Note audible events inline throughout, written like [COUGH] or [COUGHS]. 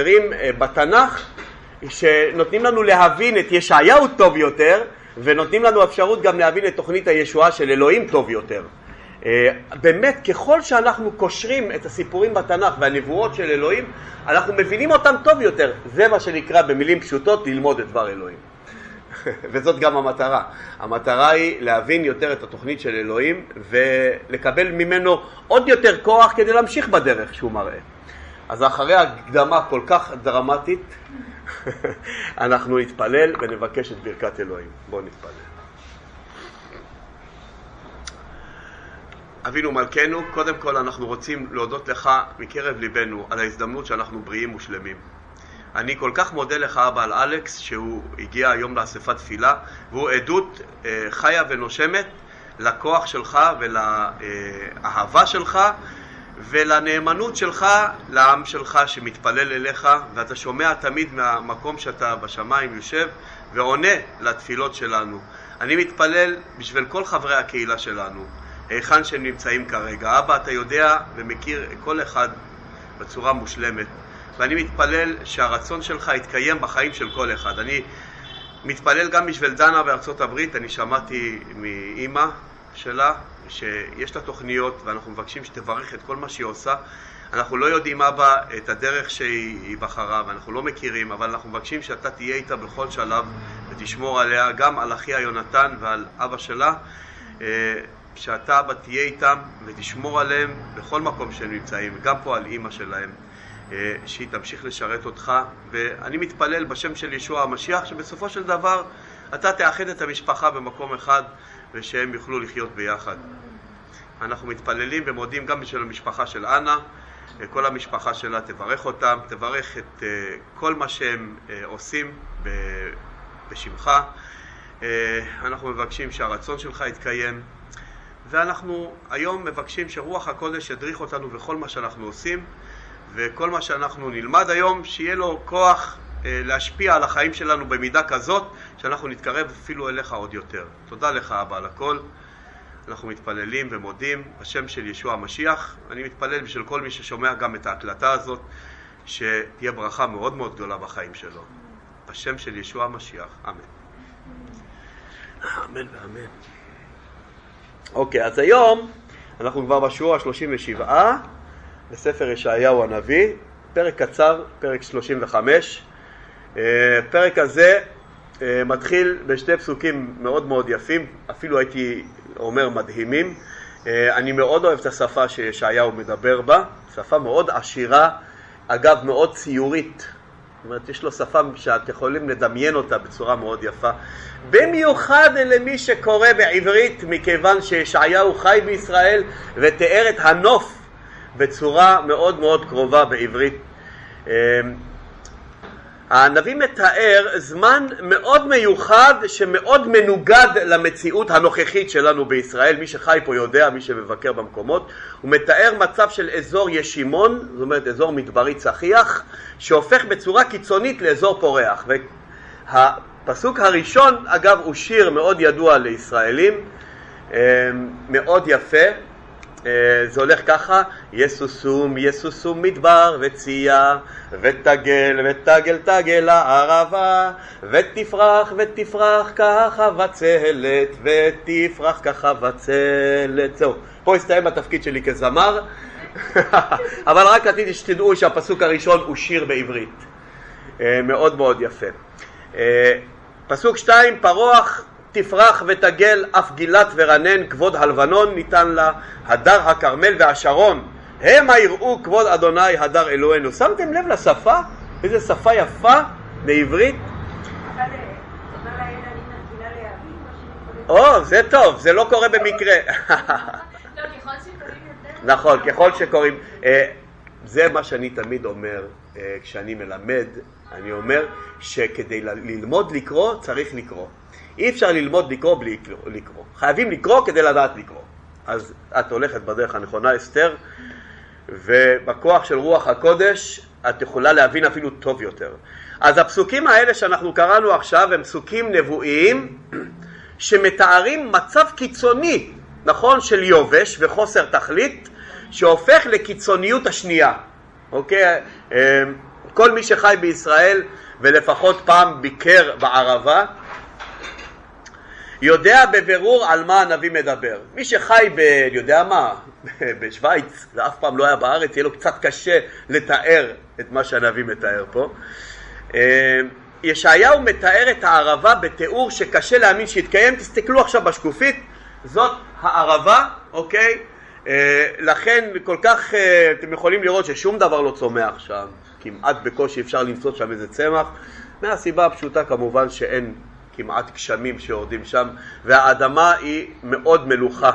אה, בתנ"ך שנותנים לנו להבין את ישעיהו טוב יותר ונותנים לנו אפשרות גם להבין את תוכנית הישועה של אלוהים טוב יותר. אה, באמת ככל שאנחנו קושרים את הסיפורים בתנ"ך והנבואות של אלוהים אנחנו מבינים אותם טוב יותר. זה מה שנקרא במילים פשוטות ללמוד את דבר אלוהים. [LAUGHS] וזאת גם המטרה. המטרה היא להבין יותר את התוכנית של אלוהים ולקבל ממנו עוד יותר כוח כדי להמשיך בדרך שהוא מראה. אז אחרי הקדמה כל כך דרמטית, [LAUGHS] אנחנו נתפלל ונבקש את ברכת אלוהים. בואו נתפלל. אבינו מלכנו, קודם כל אנחנו רוצים להודות לך מקרב ליבנו על ההזדמנות שאנחנו בריאים ושלמים. אני כל כך מודה לך, אבא, על אלכס, שהוא הגיע היום לאספת תפילה, והוא עדות אה, חיה ונושמת לכוח שלך ולאהבה שלך ולנאמנות שלך לעם שלך שמתפלל אליך, ואתה שומע תמיד מהמקום שאתה בשמיים יושב ועונה לתפילות שלנו. אני מתפלל בשביל כל חברי הקהילה שלנו, היכן שהם נמצאים כרגע. אבא, אתה יודע ומכיר כל אחד בצורה מושלמת, ואני מתפלל שהרצון שלך יתקיים בחיים של כל אחד. אני מתפלל גם בשביל דנה בארצות הברית, אני שמעתי מאימא שלה שיש לה תוכניות ואנחנו מבקשים שתברך את כל מה שהיא עושה. אנחנו לא יודעים, אבא, את הדרך שהיא בחרה ואנחנו לא מכירים, אבל אנחנו מבקשים שאתה תהיה איתה בכל שלב ותשמור עליה, גם על אחיה יונתן ועל אבא שלה, אה, שאתה, אבא, תהיה איתם ותשמור עליהם בכל מקום שהם נמצאים, גם פה על אימא שלהם. אה, שהיא תמשיך לשרת אותך, ואני מתפלל בשם של ישוע המשיח שבסופו של דבר אתה תאחד את המשפחה במקום אחד ושהם יוכלו לחיות ביחד. אנחנו מתפללים ומודים גם בשביל המשפחה של אנה, כל המשפחה שלה תברך אותם, תברך את אה, כל מה שהם אה, עושים בשמך. אה, אנחנו מבקשים שהרצון שלך יתקיים, ואנחנו היום מבקשים שרוח הקודש ידריך אותנו בכל מה שאנחנו עושים, וכל מה שאנחנו נלמד היום, שיהיה לו כוח להשפיע על החיים שלנו במידה כזאת שאנחנו נתקרב אפילו אליך עוד יותר. תודה לך אבא על הכל. אנחנו מתפללים ומודים בשם של ישוע המשיח. אני מתפלל בשביל כל מי ששומע גם את ההקלטה הזאת, שתהיה ברכה מאוד מאוד גדולה בחיים שלו. בשם של ישוע המשיח, אמן. אמן ואמן. אוקיי, אז היום אנחנו כבר בשיעור ה-37 בספר ישעיהו הנביא, פרק קצר, פרק 35. הפרק אה, הזה אה, מתחיל בשתי פסוקים מאוד מאוד יפים, אפילו הייתי אומר מדהימים. אה, אני מאוד אוהב את השפה שישעיהו מדבר בה, שפה מאוד עשירה, אגב מאוד ציורית. זאת אומרת, יש לו שפה שאת יכולים לדמיין אותה בצורה מאוד יפה. במיוחד למי שקורא בעברית, מכיוון שישעיהו חי בישראל ותיאר את הנוף בצורה מאוד מאוד קרובה בעברית. הנביא מתאר זמן מאוד מיוחד שמאוד מנוגד למציאות הנוכחית שלנו בישראל, מי שחי פה יודע, מי שמבקר במקומות, הוא מתאר מצב של אזור ישימון, זאת אומרת אזור מדברי צחיח, שהופך בצורה קיצונית לאזור פורח. והפסוק הראשון אגב הוא שיר מאוד ידוע לישראלים, אה, מאוד יפה, זה הולך ככה, יסוסום יסוסום מדבר וצייה ותגל ותגל תגל הערבה ותפרח ותפרח כחבצלת ותפרח כחבצלת זהו, פה הסתיים התפקיד שלי כזמר [LAUGHS] אבל רק רציתי שתדעו שהפסוק הראשון הוא שיר בעברית. אה, מאוד מאוד יפה. אה, פסוק שתיים פרוח תפרח ותגל אף גילת ורנן כבוד הלבנון ניתן לה הדר הכרמל והשרון המה יראו כבוד אדוני הדר אלוהינו שמתם לב לשפה? איזה שפה יפה בעברית? או, זה טוב, זה לא קורה במקרה. נכון, ככל שקוראים. אה, זה מה שאני תמיד אומר אה, כשאני מלמד, אני אומר שכדי ללמוד לקרוא צריך לקרוא. אי אפשר ללמוד לקרוא בלי לקרוא. חייבים לקרוא כדי לדעת לקרוא. אז את הולכת בדרך הנכונה, אסתר, ובכוח של רוח הקודש את יכולה להבין אפילו טוב יותר. אז הפסוקים האלה שאנחנו קראנו עכשיו הם פסוקים נבואיים שמתארים מצב קיצוני, נכון, של יובש וחוסר תכלית, שהופך לקיצוניות השנייה. אוקיי? אמ, כל מי שחי בישראל ולפחות פעם ביקר בערבה, יודע בבירור על מה הנביא מדבר. מי שחי ב... יודע מה, [LAUGHS] בשוויץ ואף פעם לא היה בארץ, יהיה לו קצת קשה לתאר את מה שהנביא מתאר פה. אה, ישעיהו מתאר את הערבה בתיאור שקשה להאמין שיתקיים. תסתכלו עכשיו בשקופית, זאת הערבה, אוקיי? אה, לכן כל כך, אה, אתם יכולים לראות ששום דבר לא צומח שם, כמעט בקושי אפשר למצוא שם איזה צמח, מהסיבה הפשוטה כמובן שאין כמעט גשמים שיורדים שם, והאדמה היא מאוד מלוכה.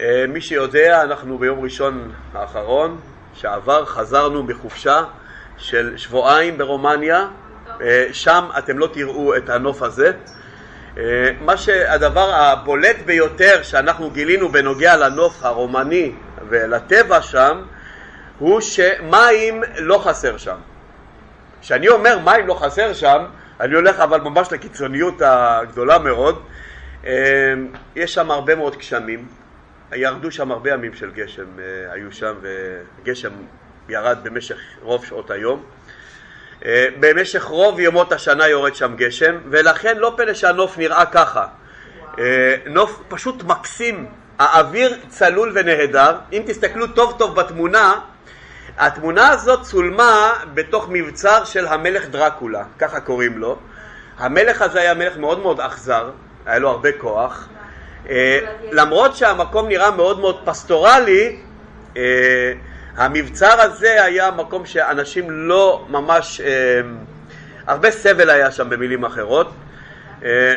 אה, מי שיודע, אנחנו ביום ראשון האחרון שעבר חזרנו בחופשה של שבועיים ברומניה, שם אתם לא תראו את הנוף הזה. מה שהדבר הבולט ביותר שאנחנו גילינו בנוגע לנוף הרומני ולטבע שם הוא שמים לא חסר שם. כשאני אומר מים לא חסר שם, אני הולך אבל ממש לקיצוניות הגדולה מאוד. יש שם הרבה מאוד גשמים, ירדו שם הרבה ימים של גשם, היו שם וגשם ירד במשך רוב שעות היום. אה, במשך רוב ימות השנה יורד שם גשם, ולכן לא פלא שהנוף נראה ככה. אה, נוף פשוט מקסים, האוויר צלול ונהדר. אם תסתכלו טוב טוב בתמונה, התמונה הזאת צולמה בתוך מבצר של המלך דרקולה, ככה קוראים לו. המלך הזה היה מלך מאוד מאוד אכזר, היה לו הרבה כוח. אה, למרות שהמקום נראה מאוד מאוד פסטורלי, המבצר הזה היה מקום שאנשים לא ממש, אה, הרבה סבל היה שם במילים אחרות. אה,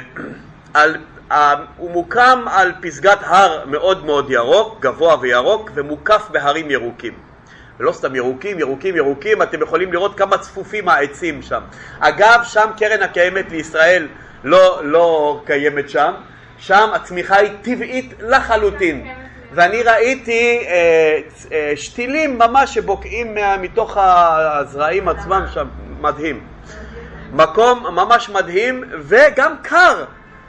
על, אה, הוא מוקם על פסגת הר מאוד מאוד ירוק, גבוה וירוק, ומוקף בהרים ירוקים. ולא סתם ירוקים, ירוקים, ירוקים, אתם יכולים לראות כמה צפופים העצים שם. אגב, שם קרן הקיימת לישראל לא, לא קיימת שם, שם הצמיחה היא טבעית לחלוטין. ואני ראיתי אה, אה, שתילים ממש שבוקעים מה, מתוך הזרעים עצמם שם, מדהים. מקום ממש מדהים וגם קר,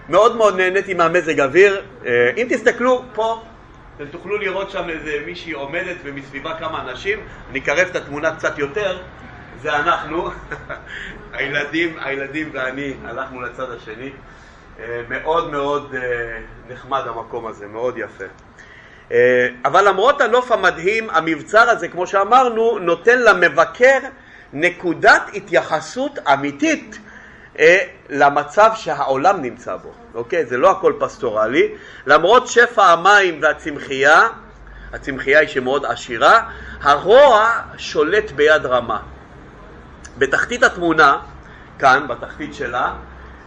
מאוד מאוד נהניתי מהמזג אוויר. אה, אם תסתכלו פה, אתם תוכלו לראות שם איזה מישהי עומדת ומסביבה כמה אנשים, אני אקרב את התמונה קצת יותר, זה אנחנו, [LAUGHS] הילדים, הילדים ואני הלכנו לצד השני. אה, מאוד מאוד אה, נחמד המקום הזה, מאוד יפה. אה, אבל למרות הנוף המדהים, המבצר הזה, כמו שאמרנו, נותן למבקר נקודת התייחסות אמיתית למצב שהעולם נמצא בו, אוקיי? זה לא הכל פסטורלי. למרות שפע המים והצמחייה, הצמחייה היא שמאוד עשירה, הרוע שולט ביד רמה. בתחתית התמונה, כאן, בתחתית שלה,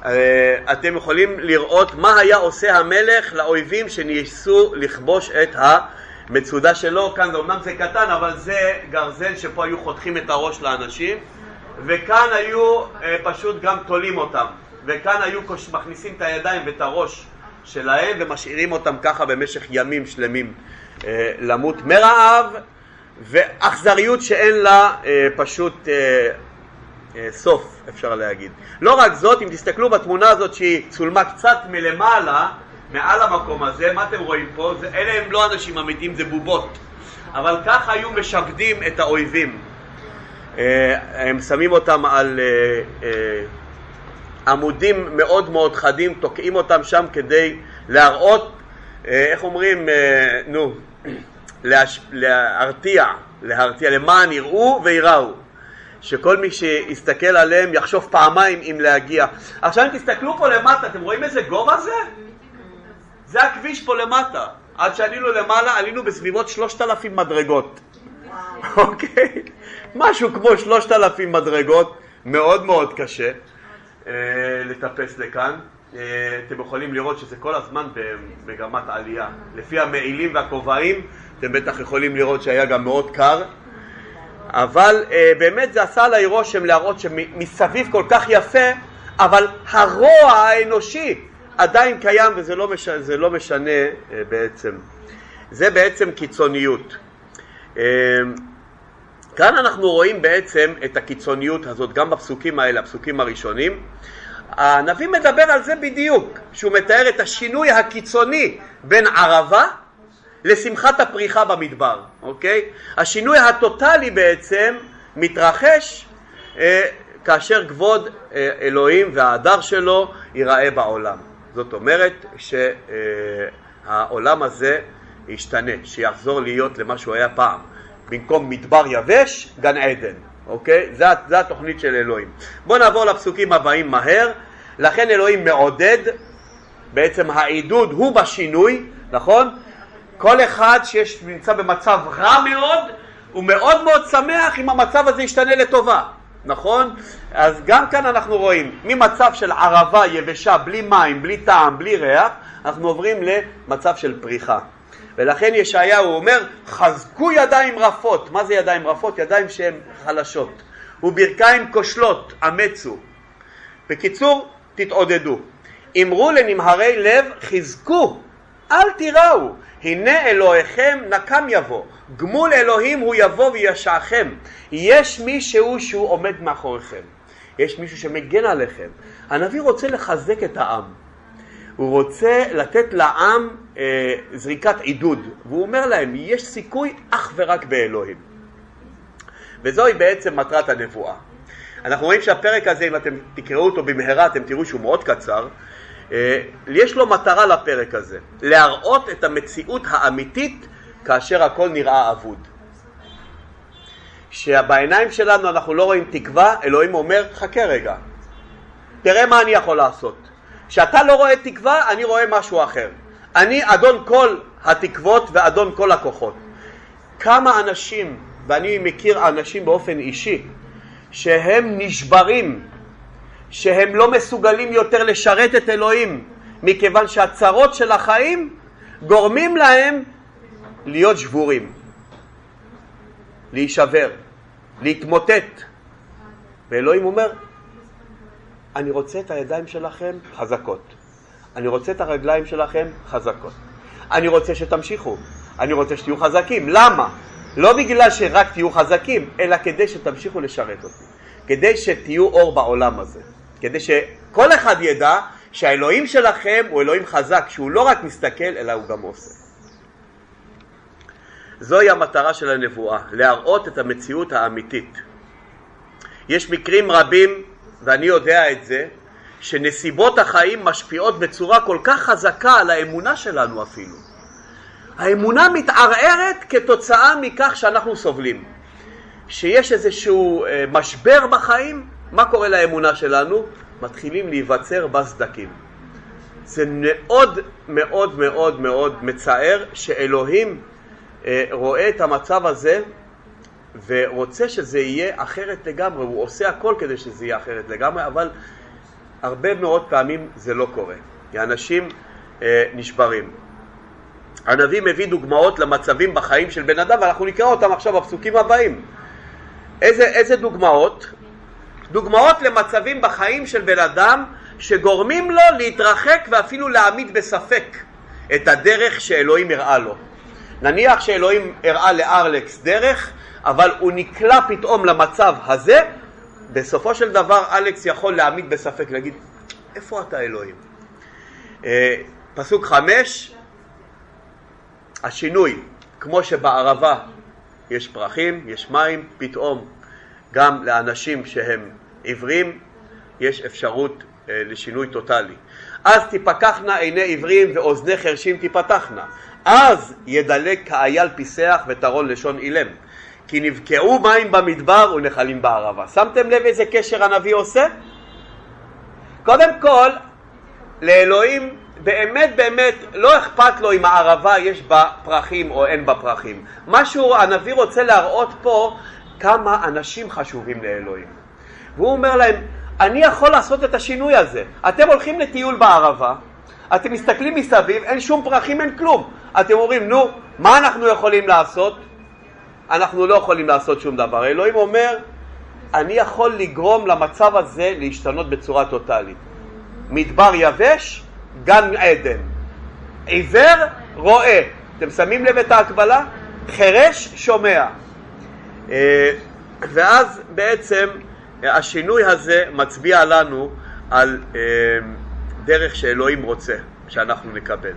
אה, אתם יכולים לראות מה היה עושה המלך לאויבים שניסו לכבוש את המצודה שלו. כאן זה אומנם זה קטן, אבל זה גרזן שפה היו חותכים את הראש לאנשים, וכאן היו אה, פשוט גם תולים אותם, וכאן היו מכניסים את הידיים ואת הראש שלהם ומשאירים אותם ככה במשך ימים שלמים אה, למות מרעב ואכזריות שאין לה פשוט אה, סוף, אפשר להגיד. לא רק זאת, אם תסתכלו בתמונה הזאת שהיא צולמה קצת מלמעלה, מעל המקום הזה, מה אתם רואים פה? זה, אלה הם לא אנשים אמיתיים, זה בובות. אבל ככה היו משעבדים את האויבים. אה, הם שמים אותם על אה, עמודים מאוד מאוד חדים, תוקעים אותם שם כדי להראות, איך אומרים, נו, להרתיע, להרתיע, למען יראו ויראו. שכל מי שיסתכל עליהם יחשוב פעמיים אם להגיע. עכשיו אם תסתכלו פה למטה, אתם רואים איזה גובה זה? זה הכביש פה למטה. עד שעלינו למעלה עלינו בסביבות שלושת אלפים מדרגות. אוקיי? משהו כמו שלושת אלפים מדרגות, מאוד מאוד קשה אה, לטפס לכאן. אה, אתם יכולים לראות שזה כל הזמן במגמת עלייה. לפי המעילים והכובעים, אתם בטח יכולים לראות שהיה גם מאוד קר. אבל אה, באמת זה עשה עליי רושם להראות שמסביב כל כך יפה, אבל הרוע האנושי עדיין קיים וזה לא משנה, לא משנה בעצם. זה בעצם קיצוניות. אה, כאן אנחנו רואים בעצם את הקיצוניות הזאת גם בפסוקים האלה, הפסוקים הראשונים. הנביא מדבר על זה בדיוק, שהוא מתאר את השינוי הקיצוני בין ערבה לשמחת הפריחה במדבר, אוקיי? השינוי הטוטלי בעצם מתרחש אה, כאשר כבוד אה, אלוהים וההדר שלו ייראה בעולם. זאת אומרת שהעולם הזה ישתנה, שיחזור להיות למה שהוא היה פעם. במקום מדבר יבש, גן עדן, אוקיי? זו התוכנית של אלוהים. בואו נעבור לפסוקים הבאים מהר. לכן אלוהים מעודד, בעצם העידוד הוא בשינוי, נכון? כל אחד שנמצא במצב רע מאוד, הוא מאוד מאוד שמח אם המצב הזה ישתנה לטובה, נכון? אז גם כאן אנחנו רואים, ממצב של ערבה יבשה, בלי מים, בלי טעם, בלי ריח, אנחנו עוברים למצב של פריחה. ולכן ישעיהו אומר, חזקו ידיים רפות. מה זה ידיים רפות? ידיים שהן חלשות. וברכיים כושלות, אמצו. בקיצור, תתעודדו. אמרו לנמהרי לב, חזקו, אל תיראו, הנה אלוהיכם נקם יבוא, גמול אלוהים הוא יבוא וישעכם. יש מישהו שהוא עומד מאחוריכם, יש מישהו שמגן עליכם. הנביא רוצה לחזק את העם. הוא רוצה לתת לעם אה, זריקת עידוד, והוא אומר להם, יש סיכוי אך ורק באלוהים. וזוהי בעצם מטרת הנבואה. אנחנו רואים שהפרק הזה, אם אתם תקראו אותו במהרה, אתם תראו שהוא מאוד קצר. אה, יש לו מטרה לפרק הזה, להראות את המציאות האמיתית כאשר הכל נראה אבוד. שבעיניים שלנו אנחנו לא רואים תקווה, אלוהים אומר, חכה רגע, תראה מה אני יכול לעשות. כשאתה לא רואה תקווה, אני רואה משהו אחר. אני אדון כל התקוות ואדון כל הכוחות. כמה אנשים, ואני מכיר אנשים באופן אישי, שהם נשברים, שהם לא מסוגלים יותר לשרת את אלוהים, מכיוון שהצרות של החיים גורמים להם להיות שבורים, להישבר, להתמוטט. ואלוהים אומר, אני רוצה את הידיים שלכם חזקות. אני רוצה את הרגליים שלכם חזקות. אני רוצה שתמשיכו. אני רוצה שתהיו חזקים. למה? לא בגלל שרק תהיו חזקים, אלא כדי שתמשיכו לשרת אותי. כדי שתהיו אור בעולם הזה. כדי שכל אחד ידע שהאלוהים שלכם הוא אלוהים חזק, שהוא לא רק מסתכל, אלא הוא גם עושה. זוהי המטרה של הנבואה, להראות את המציאות האמיתית. יש מקרים רבים ואני יודע את זה, שנסיבות החיים משפיעות בצורה כל כך חזקה על האמונה שלנו אפילו. האמונה מתערערת כתוצאה מכך שאנחנו סובלים. שיש איזשהו אה, משבר בחיים, מה קורה לאמונה שלנו? מתחילים להיווצר בה סדקים. זה מאוד מאוד מאוד מאוד מצער שאלוהים אה, רואה את המצב הזה ורוצה שזה יהיה אחרת לגמרי, הוא עושה הכל כדי שזה יהיה אחרת לגמרי, אבל הרבה מאוד פעמים זה לא קורה, כי אנשים אה, נשברים. הנביא מביא דוגמאות למצבים בחיים של בן אדם, ואנחנו נקרא אותם עכשיו בפסוקים הבאים. איזה, איזה דוגמאות? דוגמאות למצבים בחיים של בן אדם שגורמים לו להתרחק ואפילו להעמיד בספק את הדרך שאלוהים הראה לו. נניח שאלוהים הראה לארלקס דרך אבל הוא נקלע פתאום למצב הזה, בסופו של דבר אלכס יכול להעמיד בספק, להגיד, איפה אתה אלוהים? אה, פסוק חמש, השינוי, כמו שבערבה יש פרחים, יש מים, פתאום גם לאנשים שהם עיוורים יש אפשרות אה, לשינוי טוטאלי. אז תפקחנה עיני עיוורים ואוזני חרשים תפתחנה. אז ידלק כאייל פיסח וטרון לשון אילם. כי נבקעו מים במדבר ונחלים בערבה. שמתם לב איזה קשר הנביא עושה? קודם כל, לאלוהים באמת באמת לא אכפת לו אם הערבה יש בה פרחים או אין בה פרחים. משהו הנביא רוצה להראות פה כמה אנשים חשובים לאלוהים. והוא אומר להם, אני יכול לעשות את השינוי הזה. אתם הולכים לטיול בערבה, אתם מסתכלים מסביב, אין שום פרחים, אין כלום. אתם אומרים, נו, מה אנחנו יכולים לעשות? אנחנו לא יכולים לעשות שום דבר. אלוהים אומר, אני יכול לגרום למצב הזה להשתנות בצורה טוטאלית. מדבר יבש, גן עדן. עיוור, רואה. אתם שמים לב את ההקבלה? חירש, שומע. אה, ואז בעצם השינוי הזה מצביע לנו על אה, דרך שאלוהים רוצה שאנחנו נקבל.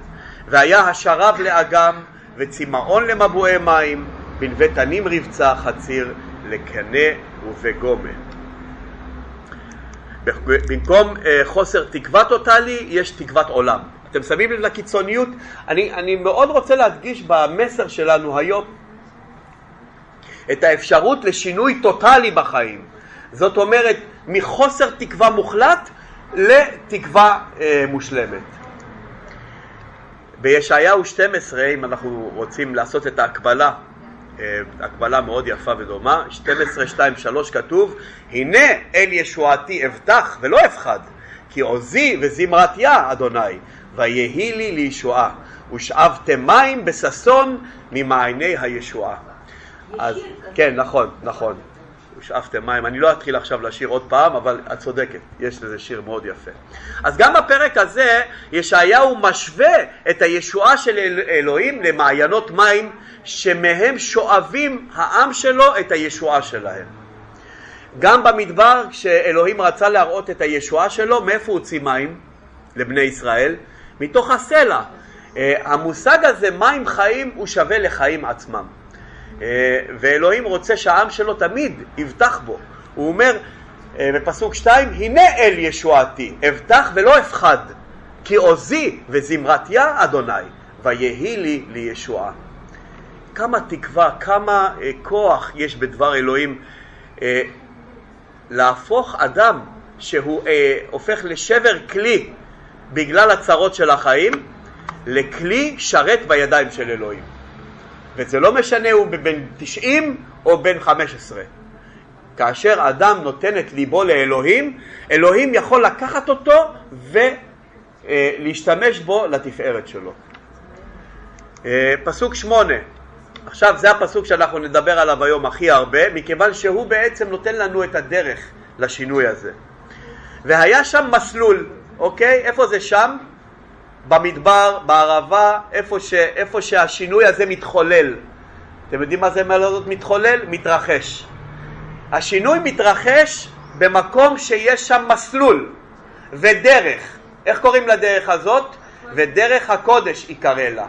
והיה השרב לאגם וצמאון למבועי מים, בנווה תנים רבצה חציר לקנה ובגומה. במקום אה, חוסר תקווה טוטאלי, יש תקוות עולם. אתם שמים לב לקיצוניות? אני, אני מאוד רוצה להדגיש במסר שלנו היום את האפשרות לשינוי טוטאלי בחיים. זאת אומרת, מחוסר תקווה מוחלט לתקווה אה, מושלמת. בישעיהו 12, אם אנחנו רוצים לעשות את ההקבלה, הקבלה מאוד יפה ודומה, 12, 2, 3 כתוב, הנה אל ישועתי אבטח ולא אפחד, כי עוזי וזמרתיה אדוני, ויהי לי לישועה, ושאבתם מים בששון ממעייני הישועה. אז, כן, נכון, נכון. ושאפתם מים. אני לא אתחיל עכשיו לשיר עוד פעם, אבל את צודקת, יש לזה שיר מאוד יפה. אז גם בפרק הזה ישעיהו משווה את הישועה של אלוהים למעיינות מים שמהם שואבים העם שלו את הישועה שלהם. גם במדבר כשאלוהים רצה להראות את הישועה שלו, מאיפה הוציא מים לבני ישראל? מתוך הסלע. אה, המושג הזה, מים חיים, הוא שווה לחיים עצמם. אה, ואלוהים רוצה שהעם שלו תמיד יבטח בו. הוא אומר אה, בפסוק שתיים, הנה אל ישועתי, אבטח ולא אפחד, כי עוזי וזמרתיה אדוני, ויהי לי לישועה. כמה תקווה, כמה אה, כוח יש בדבר אלוהים להפוך אדם שהוא הופך לשבר כלי בגלל הצרות של החיים, לכלי שרת בידיים של אלוהים. וזה לא משנה הוא בן 90 או בן 15. כאשר אדם נותן את ליבו לאלוהים, אלוהים יכול לקחת אותו ולהשתמש בו לתפארת שלו. אה, פסוק שמונה, עכשיו זה הפסוק שאנחנו נדבר עליו היום הכי הרבה, מכיוון שהוא בעצם נותן לנו את הדרך לשינוי הזה. והיה שם מסלול, אוקיי? איפה זה שם? במדבר, בערבה, איפה, ש, איפה שהשינוי הזה מתחולל. אתם יודעים מה זה המילה הזאת מתחולל? מתרחש. השינוי מתרחש במקום שיש שם מסלול ודרך. איך קוראים לדרך הזאת? ודרך הקודש יקרא לה.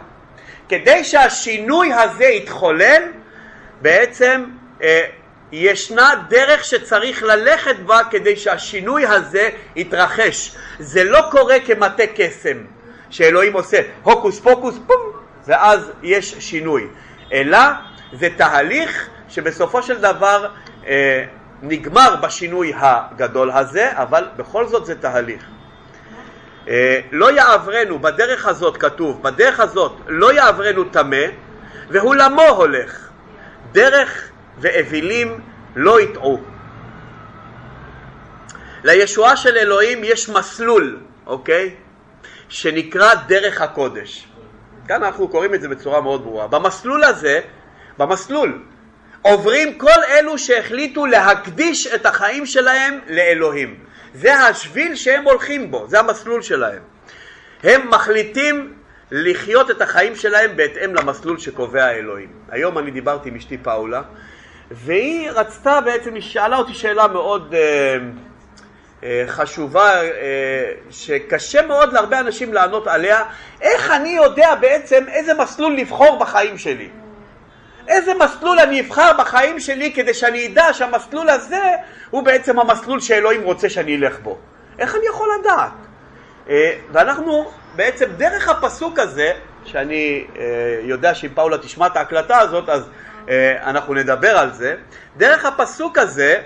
כדי שהשינוי הזה יתחולל, בעצם אה, ישנה דרך שצריך ללכת בה כדי שהשינוי הזה יתרחש. זה לא קורה כמטה קסם. שאלוהים עושה הוקוס פוקוס פום ואז יש שינוי, אלא זה תהליך שבסופו של דבר אה, נגמר בשינוי הגדול הזה, אבל בכל זאת זה תהליך. אה, לא יעברנו, בדרך הזאת כתוב, בדרך הזאת לא יעברנו טמא והוא הולך, דרך ואווילים לא יטעו. לישועה של אלוהים יש מסלול, אוקיי? שנקרא דרך הקודש. כאן אנחנו קוראים את זה בצורה מאוד ברורה. במסלול הזה, במסלול, עוברים כל אלו שהחליטו להקדיש את החיים שלהם לאלוהים. זה השביל שהם הולכים בו, זה המסלול שלהם. הם מחליטים לחיות את החיים שלהם בהתאם למסלול שקובע האלוהים. היום אני דיברתי עם אשתי פאולה, והיא רצתה בעצם, היא שאלה אותי שאלה מאוד... Uh, חשובה אה, שקשה מאוד להרבה אנשים לענות עליה, איך אני יודע בעצם איזה מסלול לבחור בחיים שלי? איזה מסלול אני אבחר בחיים שלי כדי שאני אדע שהמסלול הזה הוא בעצם המסלול שאלוהים רוצה שאני אלך בו? איך אני יכול לדעת? אה, ואנחנו בעצם דרך הפסוק הזה, שאני יודע שאם פאולה תשמע את ההקלטה הזאת אז אנחנו נדבר על זה, דרך הפסוק הזה אה,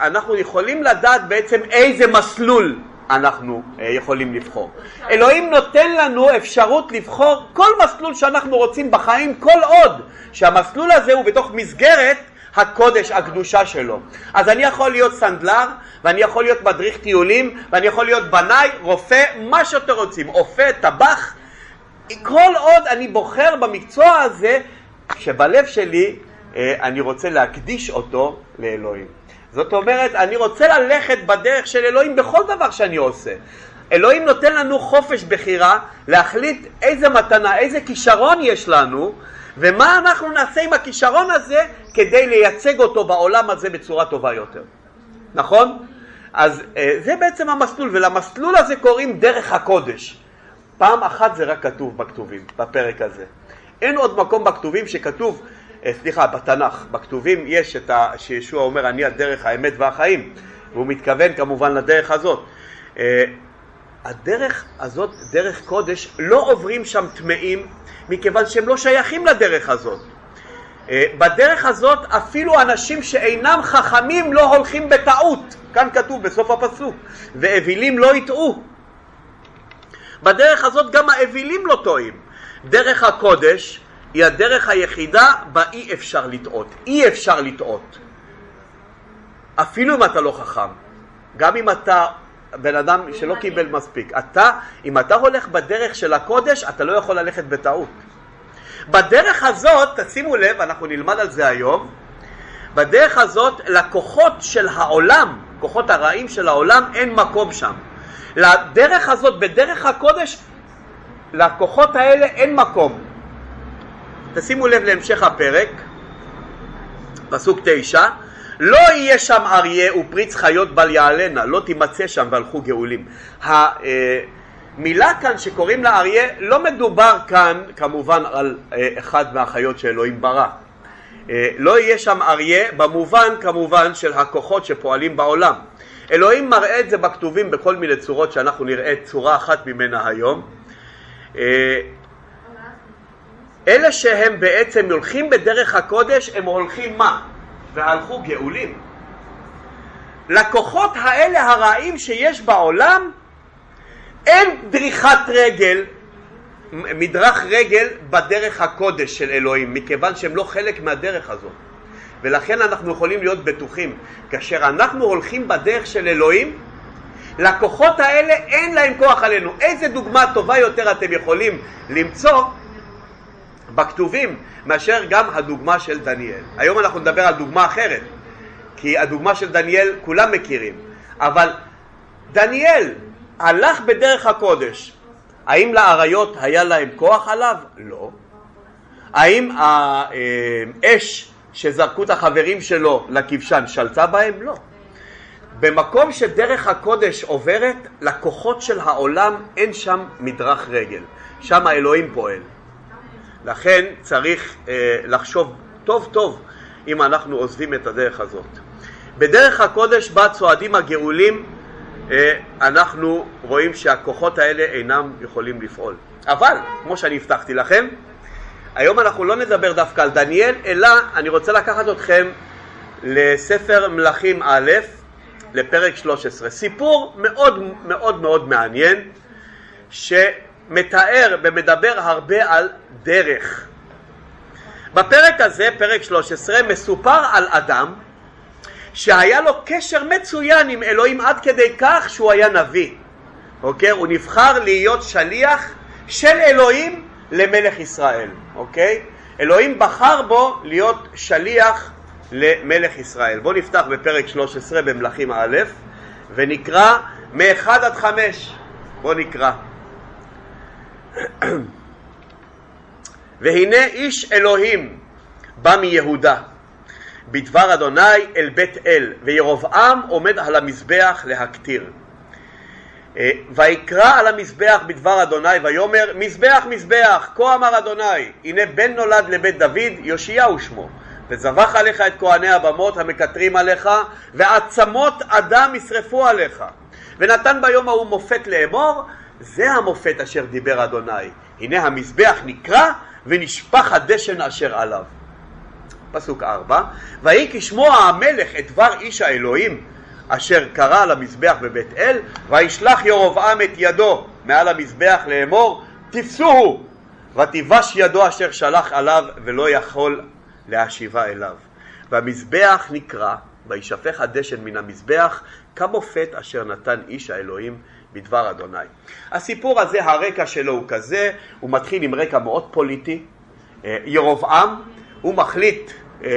אנחנו יכולים לדעת בעצם איזה מסלול אנחנו אה, יכולים לבחור. אלוהים נותן לנו אפשרות לבחור כל מסלול שאנחנו רוצים בחיים כל עוד שהמסלול הזה הוא בתוך מסגרת הקודש, הקדושה שלו. אז אני יכול להיות סנדלר, ואני יכול להיות מדריך טיולים, ואני יכול להיות בנאי, רופא, מה שאתם רוצים, אופה, טבח. כל עוד אני בוחר במקצוע הזה, שבלב שלי אה, אני רוצה להקדיש אותו לאלוהים. זאת אומרת, אני רוצה ללכת בדרך של אלוהים בכל דבר שאני עושה. אלוהים נותן לנו חופש בחירה להחליט איזה מתנה, איזה כישרון יש לנו, ומה אנחנו נעשה עם הכישרון הזה כדי לייצג אותו בעולם הזה בצורה טובה יותר. נכון? אז אה, זה בעצם המסלול, ולמסלול הזה קוראים דרך הקודש. פעם אחת זה רק כתוב בכתובים, בפרק הזה. אין עוד מקום בכתובים שכתוב סליחה, בתנ"ך, בכתובים יש את ה... שישוע אומר אני הדרך, האמת והחיים, והוא מתכוון כמובן לדרך הזאת. אה, הדרך הזאת, דרך קודש, לא עוברים שם טמאים מכיוון שהם לא שייכים לדרך הזאת. אה, בדרך הזאת אפילו אנשים שאינם חכמים לא הולכים בטעות, כאן כתוב בסוף הפסוק, ואווילים לא יטעו. בדרך הזאת גם האווילים לא טועים. דרך הקודש היא הדרך היחידה בה אי אפשר לטעות. אי אפשר לטעות. אפילו אם אתה לא חכם. גם אם אתה בן אדם שלא קיבל מספיק. אתה, אם אתה הולך בדרך של הקודש, אתה לא יכול ללכת בטעות. בדרך הזאת, תשימו לב, אנחנו נלמד על זה היום, בדרך הזאת לקוחות של העולם, כוחות הרעים של העולם, אין מקום שם. לדרך הזאת, בדרך הקודש, לכוחות האלה אין מקום. תשימו לב להמשך הפרק, פסוק תשע, לא יהיה שם אריה ופריץ חיות בל יעלנה, לא תימצא שם והלכו גאולים. המילה כאן שקוראים לה אריה, לא מדובר כאן כמובן על אה, אחד מהחיות שאלוהים ברא. אה, לא יהיה שם אריה במובן כמובן של הכוחות שפועלים בעולם. אלוהים מראה את זה בכתובים בכל מיני צורות שאנחנו נראה צורה אחת ממנה היום. אלה שהם בעצם הולכים בדרך הקודש הם הולכים מה? והלכו גאולים. לכוחות האלה הרעים שיש בעולם אין דריכת רגל, מדרך רגל בדרך הקודש של אלוהים, מכיוון שהם לא חלק מהדרך הזאת. ולכן אנחנו יכולים להיות בטוחים, כאשר אנחנו הולכים בדרך של אלוהים, לכוחות האלה אין להם כוח עלינו. איזה דוגמה טובה יותר אתם יכולים למצוא בכתובים מאשר גם הדוגמה של דניאל. היום אנחנו נדבר על דוגמה אחרת, כי הדוגמה של דניאל כולם מכירים, אבל דניאל הלך בדרך הקודש, האם לאריות היה להם כוח עליו? לא. האם האש שזרקו את החברים שלו לכבשן שלטה בהם? לא. במקום שדרך הקודש עוברת, לכוחות של העולם אין שם מדרך רגל, שם האלוהים פועל. לכן צריך אה, לחשוב טוב טוב אם אנחנו עוזבים את הדרך הזאת. בדרך הקודש בה צועדים הגאולים אה, אנחנו רואים שהכוחות האלה אינם יכולים לפעול. אבל, כמו שאני הבטחתי לכם, היום אנחנו לא נדבר דווקא על דניאל, אלא אני רוצה לקחת אתכם לספר מלכים א', לפרק 13. סיפור מאוד מאוד מאוד מעניין, ש... מתאר ומדבר הרבה על דרך. בפרק הזה, פרק 13, מסופר על אדם שהיה לו קשר מצוין עם אלוהים עד כדי כך שהוא היה נביא. אוקיי? הוא נבחר להיות שליח של אלוהים למלך ישראל. אוקיי? אלוהים בחר בו להיות שליח למלך ישראל. בואו נפתח בפרק 13 במלכים א' ונקרא מ-1 עד 5. בואו נקרא. [COUGHS] והנה איש אלוהים בא מיהודה בדבר אדוני אל בית אל וירבעם עומד על המזבח להקטיר. אה, ויקרא על המזבח בדבר אדוני ויאמר מזבח מזבח כה אמר אדוני הנה בן נולד לבית דוד יאשיהו שמו. וזבח עליך את כהני הבמות המקטרים עליך ועצמות אדם ישרפו עליך. ונתן ביום ההוא מופת לאמור זה המופת אשר דיבר אדוני. הנה המזבח נקרע ונשפך הדשן אשר עליו. פסוק ארבע, ויהי כשמוע המלך את דבר איש האלוהים אשר קרא על המזבח בבית אל, וישלח ירבעם את ידו מעל המזבח לאמור, תפסוהו, ותיבש ידו אשר שלח עליו ולא יכול להשיבה אליו. והמזבח נקרא, וישפך הדשן מן המזבח, כמופת אשר נתן איש האלוהים בדבר אדוני. הסיפור הזה, הרקע שלו הוא כזה, הוא מתחיל עם רקע מאוד פוליטי. אה, ירובעם, הוא מחליט אה,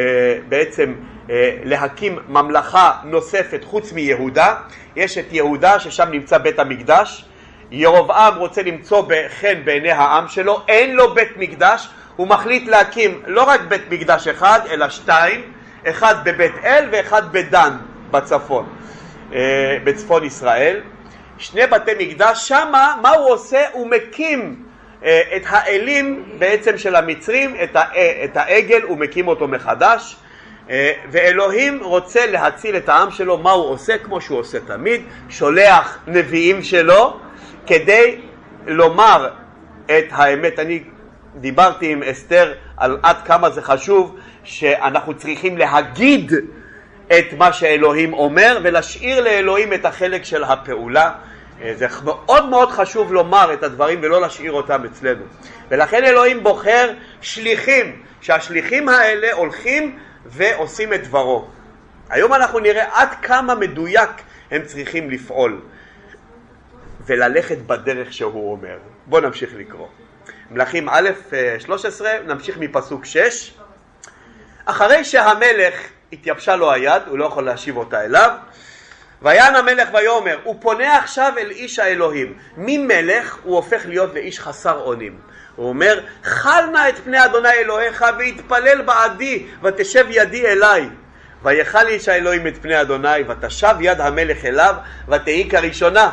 בעצם אה, להקים ממלכה נוספת חוץ מיהודה. יש את יהודה ששם נמצא בית המקדש. ירובעם רוצה למצוא חן בעיני העם שלו, אין לו בית מקדש, הוא מחליט להקים לא רק בית מקדש אחד, אלא שתיים, אחד בבית אל ואחד בדן בצפון, בצפון ישראל. שני בתי מקדש, שמה מה הוא עושה? הוא מקים אה, את האלים בעצם של המצרים, את, את העגל, הוא מקים אותו מחדש, אה, ואלוהים רוצה להציל את העם שלו, מה הוא עושה? כמו שהוא עושה תמיד, שולח נביאים שלו כדי לומר את האמת. אני דיברתי עם אסתר על עד כמה זה חשוב שאנחנו צריכים להגיד את מה שאלוהים אומר ולהשאיר לאלוהים את החלק של הפעולה. אה, זה מאוד מאוד חשוב לומר את הדברים ולא להשאיר אותם אצלנו. ולכן אלוהים בוחר שליחים, שהשליחים האלה הולכים ועושים את דברו. היום אנחנו נראה עד כמה מדויק הם צריכים לפעול וללכת בדרך שהוא אומר. בואו נמשיך לקרוא. מלכים א' 13, אה, נמשיך מפסוק 6. אחרי שהמלך התייבשה לו היד, הוא לא יכול להשיב אותה אליו, ויען המלך ויאמר, הוא פונה עכשיו אל איש האלוהים. ממלך הוא הופך להיות לאיש חסר אונים. הוא אומר, חל נא את פני אדוני אלוהיך והתפלל בעדי ותשב ידי אליי. ויכל איש האלוהים את פני אדוני ותשב יד המלך אליו ותהי כראשונה.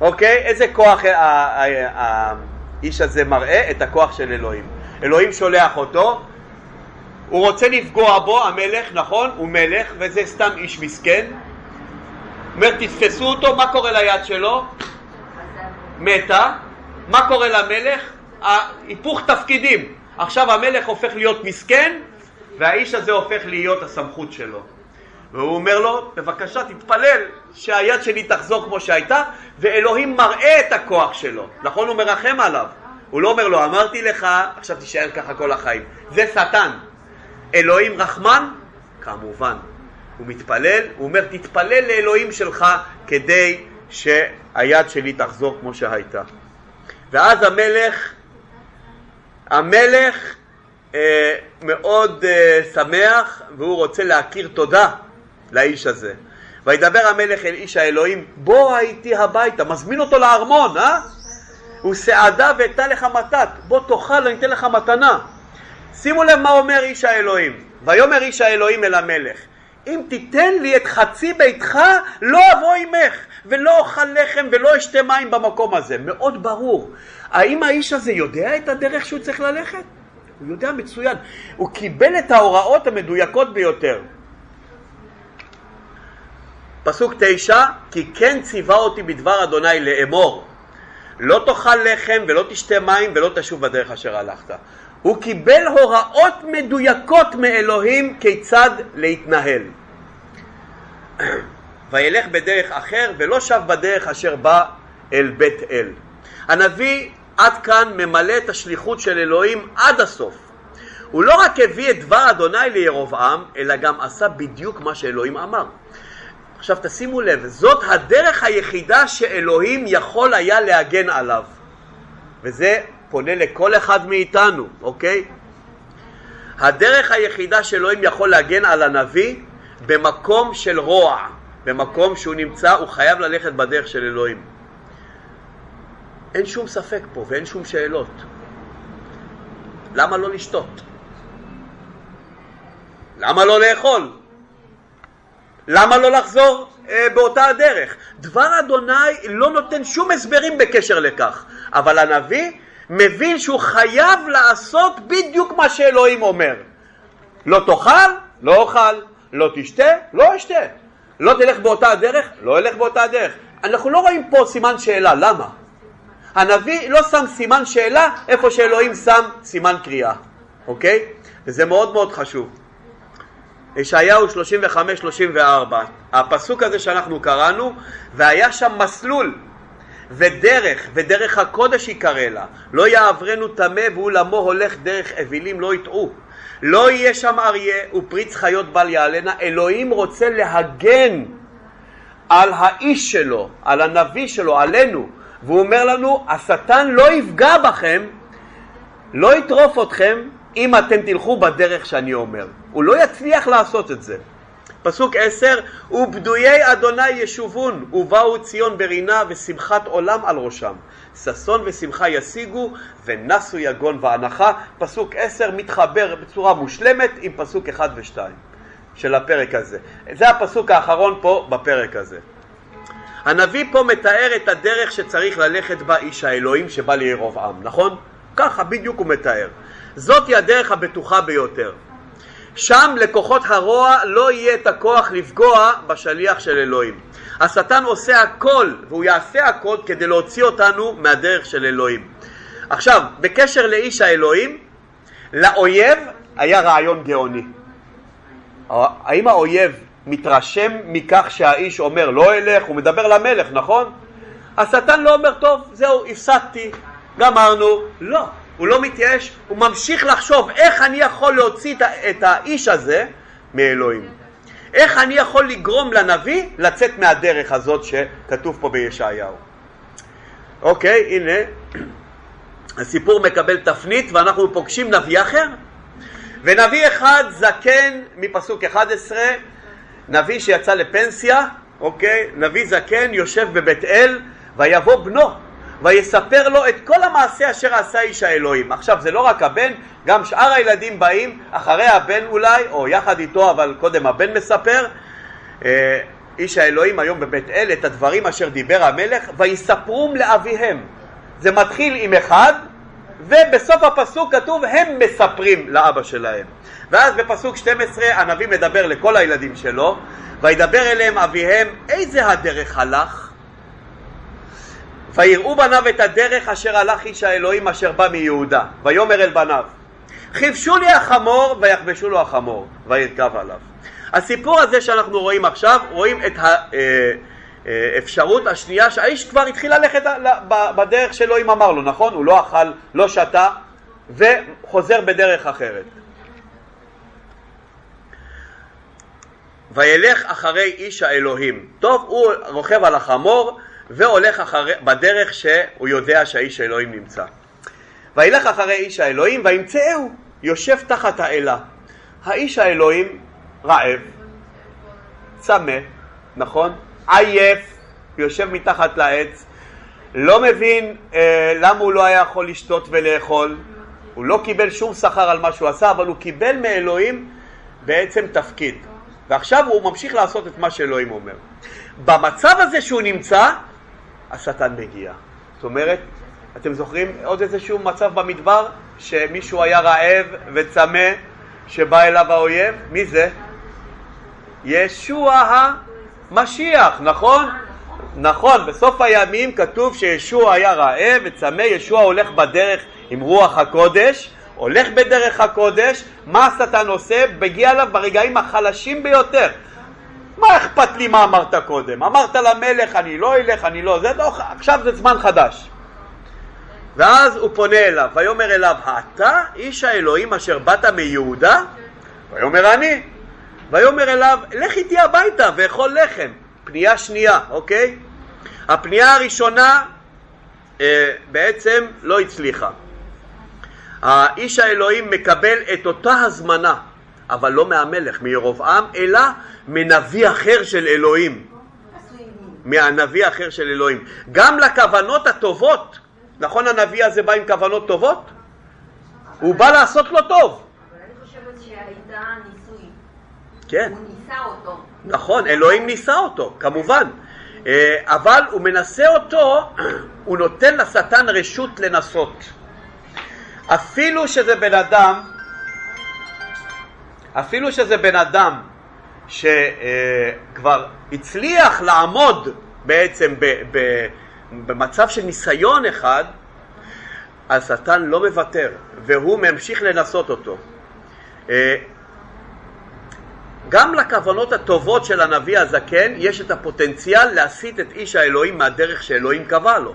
אוקיי? איזה כוח האיש הזה מראה? את הכוח של אלוהים. אלוהים שולח אותו, הוא רוצה לפגוע בו, המלך, נכון? הוא מלך וזה סתם איש מסכן. אומר תתפסו אותו, מה קורה ליד שלו? מתה. מה קורה למלך? ההיפוך תפקידים. עכשיו המלך הופך להיות מסכן והאיש הזה הופך להיות הסמכות שלו. והוא אומר לו, בבקשה תתפלל שהיד שלי תחזור כמו שהייתה, ואלוהים מראה את הכוח שלו. נכון? הוא מרחם עליו. הוא לא אומר לו, אמרתי לך, עכשיו תישאר ככה כל החיים. זה שטן. אלוהים רחמן? כמובן. הוא מתפלל, הוא אומר, תתפלל לאלוהים שלך כדי שהיד שלי תחזור כמו שהייתה. ואז המלך המלך אה, מאוד אה, שמח והוא רוצה להכיר תודה לאיש הזה. וידבר המלך אל איש האלוהים, בוא הייתי הביתה, מזמין אותו לארמון, אה? הוא סעדה ואתן לך מתת, בוא תאכל, אני אתן לך מתנה. שימו לב מה אומר איש האלוהים. ויאמר איש האלוהים אל המלך, אם תיתן לי את חצי ביתך, לא אבוא עמך, ולא אוכל לחם ולא אשתה מים במקום הזה. מאוד ברור. האם האיש הזה יודע את הדרך שהוא צריך ללכת? הוא יודע מצוין. הוא קיבל את ההוראות המדויקות ביותר. פסוק תשע, כי כן ציווה אותי בדבר אדוני לאמור, לא תאכל לחם ולא תשתה מים ולא תשוב בדרך אשר הלכת. הוא קיבל הוראות מדויקות מאלוהים כיצד להתנהל. [CLEARS THROAT] וילך בדרך אחר ולא שב בדרך אשר בא אל בית אל. הנביא עד כאן ממלא את השליחות של אלוהים עד הסוף. הוא לא רק הביא את דבר אדוני לירובעם, אלא גם עשה בדיוק מה שאלוהים אמר. עכשיו תשימו לב, זאת הדרך היחידה שאלוהים יכול היה להגן עליו. וזה פונה לכל אחד מאיתנו, אוקיי? הדרך היחידה שאלוהים יכול להגן על הנביא במקום של רוע, במקום שהוא נמצא, הוא חייב ללכת בדרך של אלוהים. אין שום ספק פה ואין שום שאלות. למה לא לשתות? למה לא לאכול? למה לא לחזור אה, באותה הדרך? דבר אדוני לא נותן שום הסברים בקשר לכך, אבל הנביא מבין שהוא חייב לעשות בדיוק מה שאלוהים אומר. לא תאכל? לא אוכל. לא תשתה? לא אשתה. לא תלך באותה הדרך? לא אלך באותה הדרך. אנחנו לא רואים פה סימן שאלה, למה? הנביא לא שם סימן שאלה איפה שאלוהים שם סימן קריאה, אוקיי? וזה מאוד מאוד חשוב. ישעיהו 35-34, הפסוק הזה שאנחנו קראנו, והיה שם מסלול ודרך, ודרך הקודש יקרא לה, לא יעברנו טמא והוא למו הולך דרך אווילים לא יטעו. לא יהיה שם אריה ופריץ חיות בל יעלנה, אלוהים רוצה להגן על האיש שלו, על הנביא שלו, עלינו, והוא אומר לנו, השטן לא יפגע בכם, לא יטרוף אתכם, אם אתם תלכו בדרך שאני אומר. הוא לא יצליח לעשות את זה. פסוק עשר, ופדויי אדוני ישובון, ובאו ציון ברינה ושמחת עולם על ראשם. ששון ושמחה ישיגו, ונסו יגון ואנחה. פסוק עשר מתחבר בצורה מושלמת עם פסוק אחד ושתיים של הפרק הזה. זה הפסוק האחרון פה בפרק הזה. הנביא פה מתאר את הדרך שצריך ללכת בה איש האלוהים שבא לירובעם, נכון? ככה בדיוק הוא מתאר. זאתי הדרך הבטוחה ביותר. שם לכוחות הרוע לא יהיה את הכוח לפגוע בשליח של אלוהים. השטן עושה הכל, והוא יעשה הכל כדי להוציא אותנו מהדרך של אלוהים. עכשיו, בקשר לאיש האלוהים, לאויב היה רעיון גאוני. האם האויב מתרשם מכך שהאיש אומר לא אלך, הוא מדבר למלך, נכון? השטן לא אומר טוב, זהו, הפסדתי, גמרנו. לא, הוא לא מתייאש, הוא ממשיך לחשוב איך אני יכול להוציא את האיש הזה מאלוהים. איך אני יכול לגרום לנביא לצאת מהדרך הזאת שכתוב פה בישעיהו. אוקיי, הנה, [CLEARS THROAT] הסיפור מקבל תפנית ואנחנו פוגשים נביא אחר. ונביא אחד זקן מפסוק 11, נביא שיצא לפנסיה, אוקיי, נביא זקן יושב בבית אל ויבוא בנו ויספר לו את כל המעשה אשר עשה איש האלוהים. עכשיו זה לא רק הבן, גם שאר הילדים באים אחרי הבן אולי, או יחד איתו, אבל קודם הבן מספר. אה, איש האלוהים היום בבית אל את הדברים אשר דיבר המלך ויספרום לאביהם. זה מתחיל עם אחד ובסוף הפסוק כתוב הם מספרים לאבא שלהם. ואז בפסוק 12 הנביא מדבר לכל הילדים שלו וידבר אליהם אביהם איזה הדרך הלך ויראו בניו את הדרך אשר הלך איש האלוהים אשר בא מיהודה ויאמר אל בניו חיפשו לי החמור ויחבשו לו החמור וירכב עליו. הסיפור הזה שאנחנו רואים עכשיו רואים את האפשרות השנייה שהאיש כבר התחיל ללכת בדרך שאלוהים אמר לו נכון? הוא לא אכל, לא שתה וחוזר בדרך אחרת וילך אחרי איש האלוהים טוב הוא רוכב על החמור והולך אחרי, בדרך שהוא יודע שהאיש האלוהים נמצא. וילך אחרי איש האלוהים וימצאהו יושב תחת האלה. האיש האלוהים רעב, צמא, נכון? עייף, יושב מתחת לעץ, לא מבין אה, למה הוא לא היה יכול לשתות ולאכול, הוא לא קיבל שום שכר על מה שהוא עשה, אבל הוא קיבל מאלוהים בעצם תפקיד. ועכשיו הוא ממשיך לעשות את מה שאלוהים אומר. במצב הזה שהוא נמצא, השטן מגיע. זאת אומרת, אתם זוכרים עוד איזשהו מצב במדבר שמישהו היה רעב וצמא שבא אליו האויב? מי זה? ישוע המשיח, נכון? נכון, בסוף הימים כתוב שישוע היה רעב וצמא, ישוע הולך בדרך עם רוח הקודש, הולך בדרך הקודש, מה השטן עושה? מגיע אליו ברגעים החלשים ביותר. מה אכפת לי מה אמרת קודם? אמרת למלך אני לא אלך, אני לא... זה לא... עכשיו זה זמן חדש. ואז הוא פונה אליו, ויאמר אליו, אתה איש האלוהים אשר באת מיהודה? ויאמר אני. ויאמר אליו, לך איתי הביתה ואכול לחם. פנייה שנייה, אוקיי? הפנייה הראשונה אה, בעצם לא הצליחה. האיש האלוהים מקבל את אותה הזמנה אבל לא מהמלך, מירובעם, אלא מנביא אחר של אלוהים. מהנביא אחר של אלוהים. גם לכוונות הטובות, נכון הנביא הזה בא עם כוונות טובות? הוא בא לעשות לו טוב. אבל אני חושבת שהייתה ניסוי. כן. הוא ניסה אותו. נכון, אלוהים ניסה אותו, כמובן. אה, אבל הוא מנסה אותו, [CLEARS THROAT] הוא נותן לשטן רשות לנסות. אפילו שזה בן אדם אפילו שזה בן אדם שכבר הצליח לעמוד בעצם במצב של ניסיון אחד, השטן לא מוותר והוא ממשיך לנסות אותו. אה, גם לכוונות הטובות של הנביא הזקן יש את הפוטנציאל להסיט את איש האלוהים מהדרך שאלוהים קבע לו.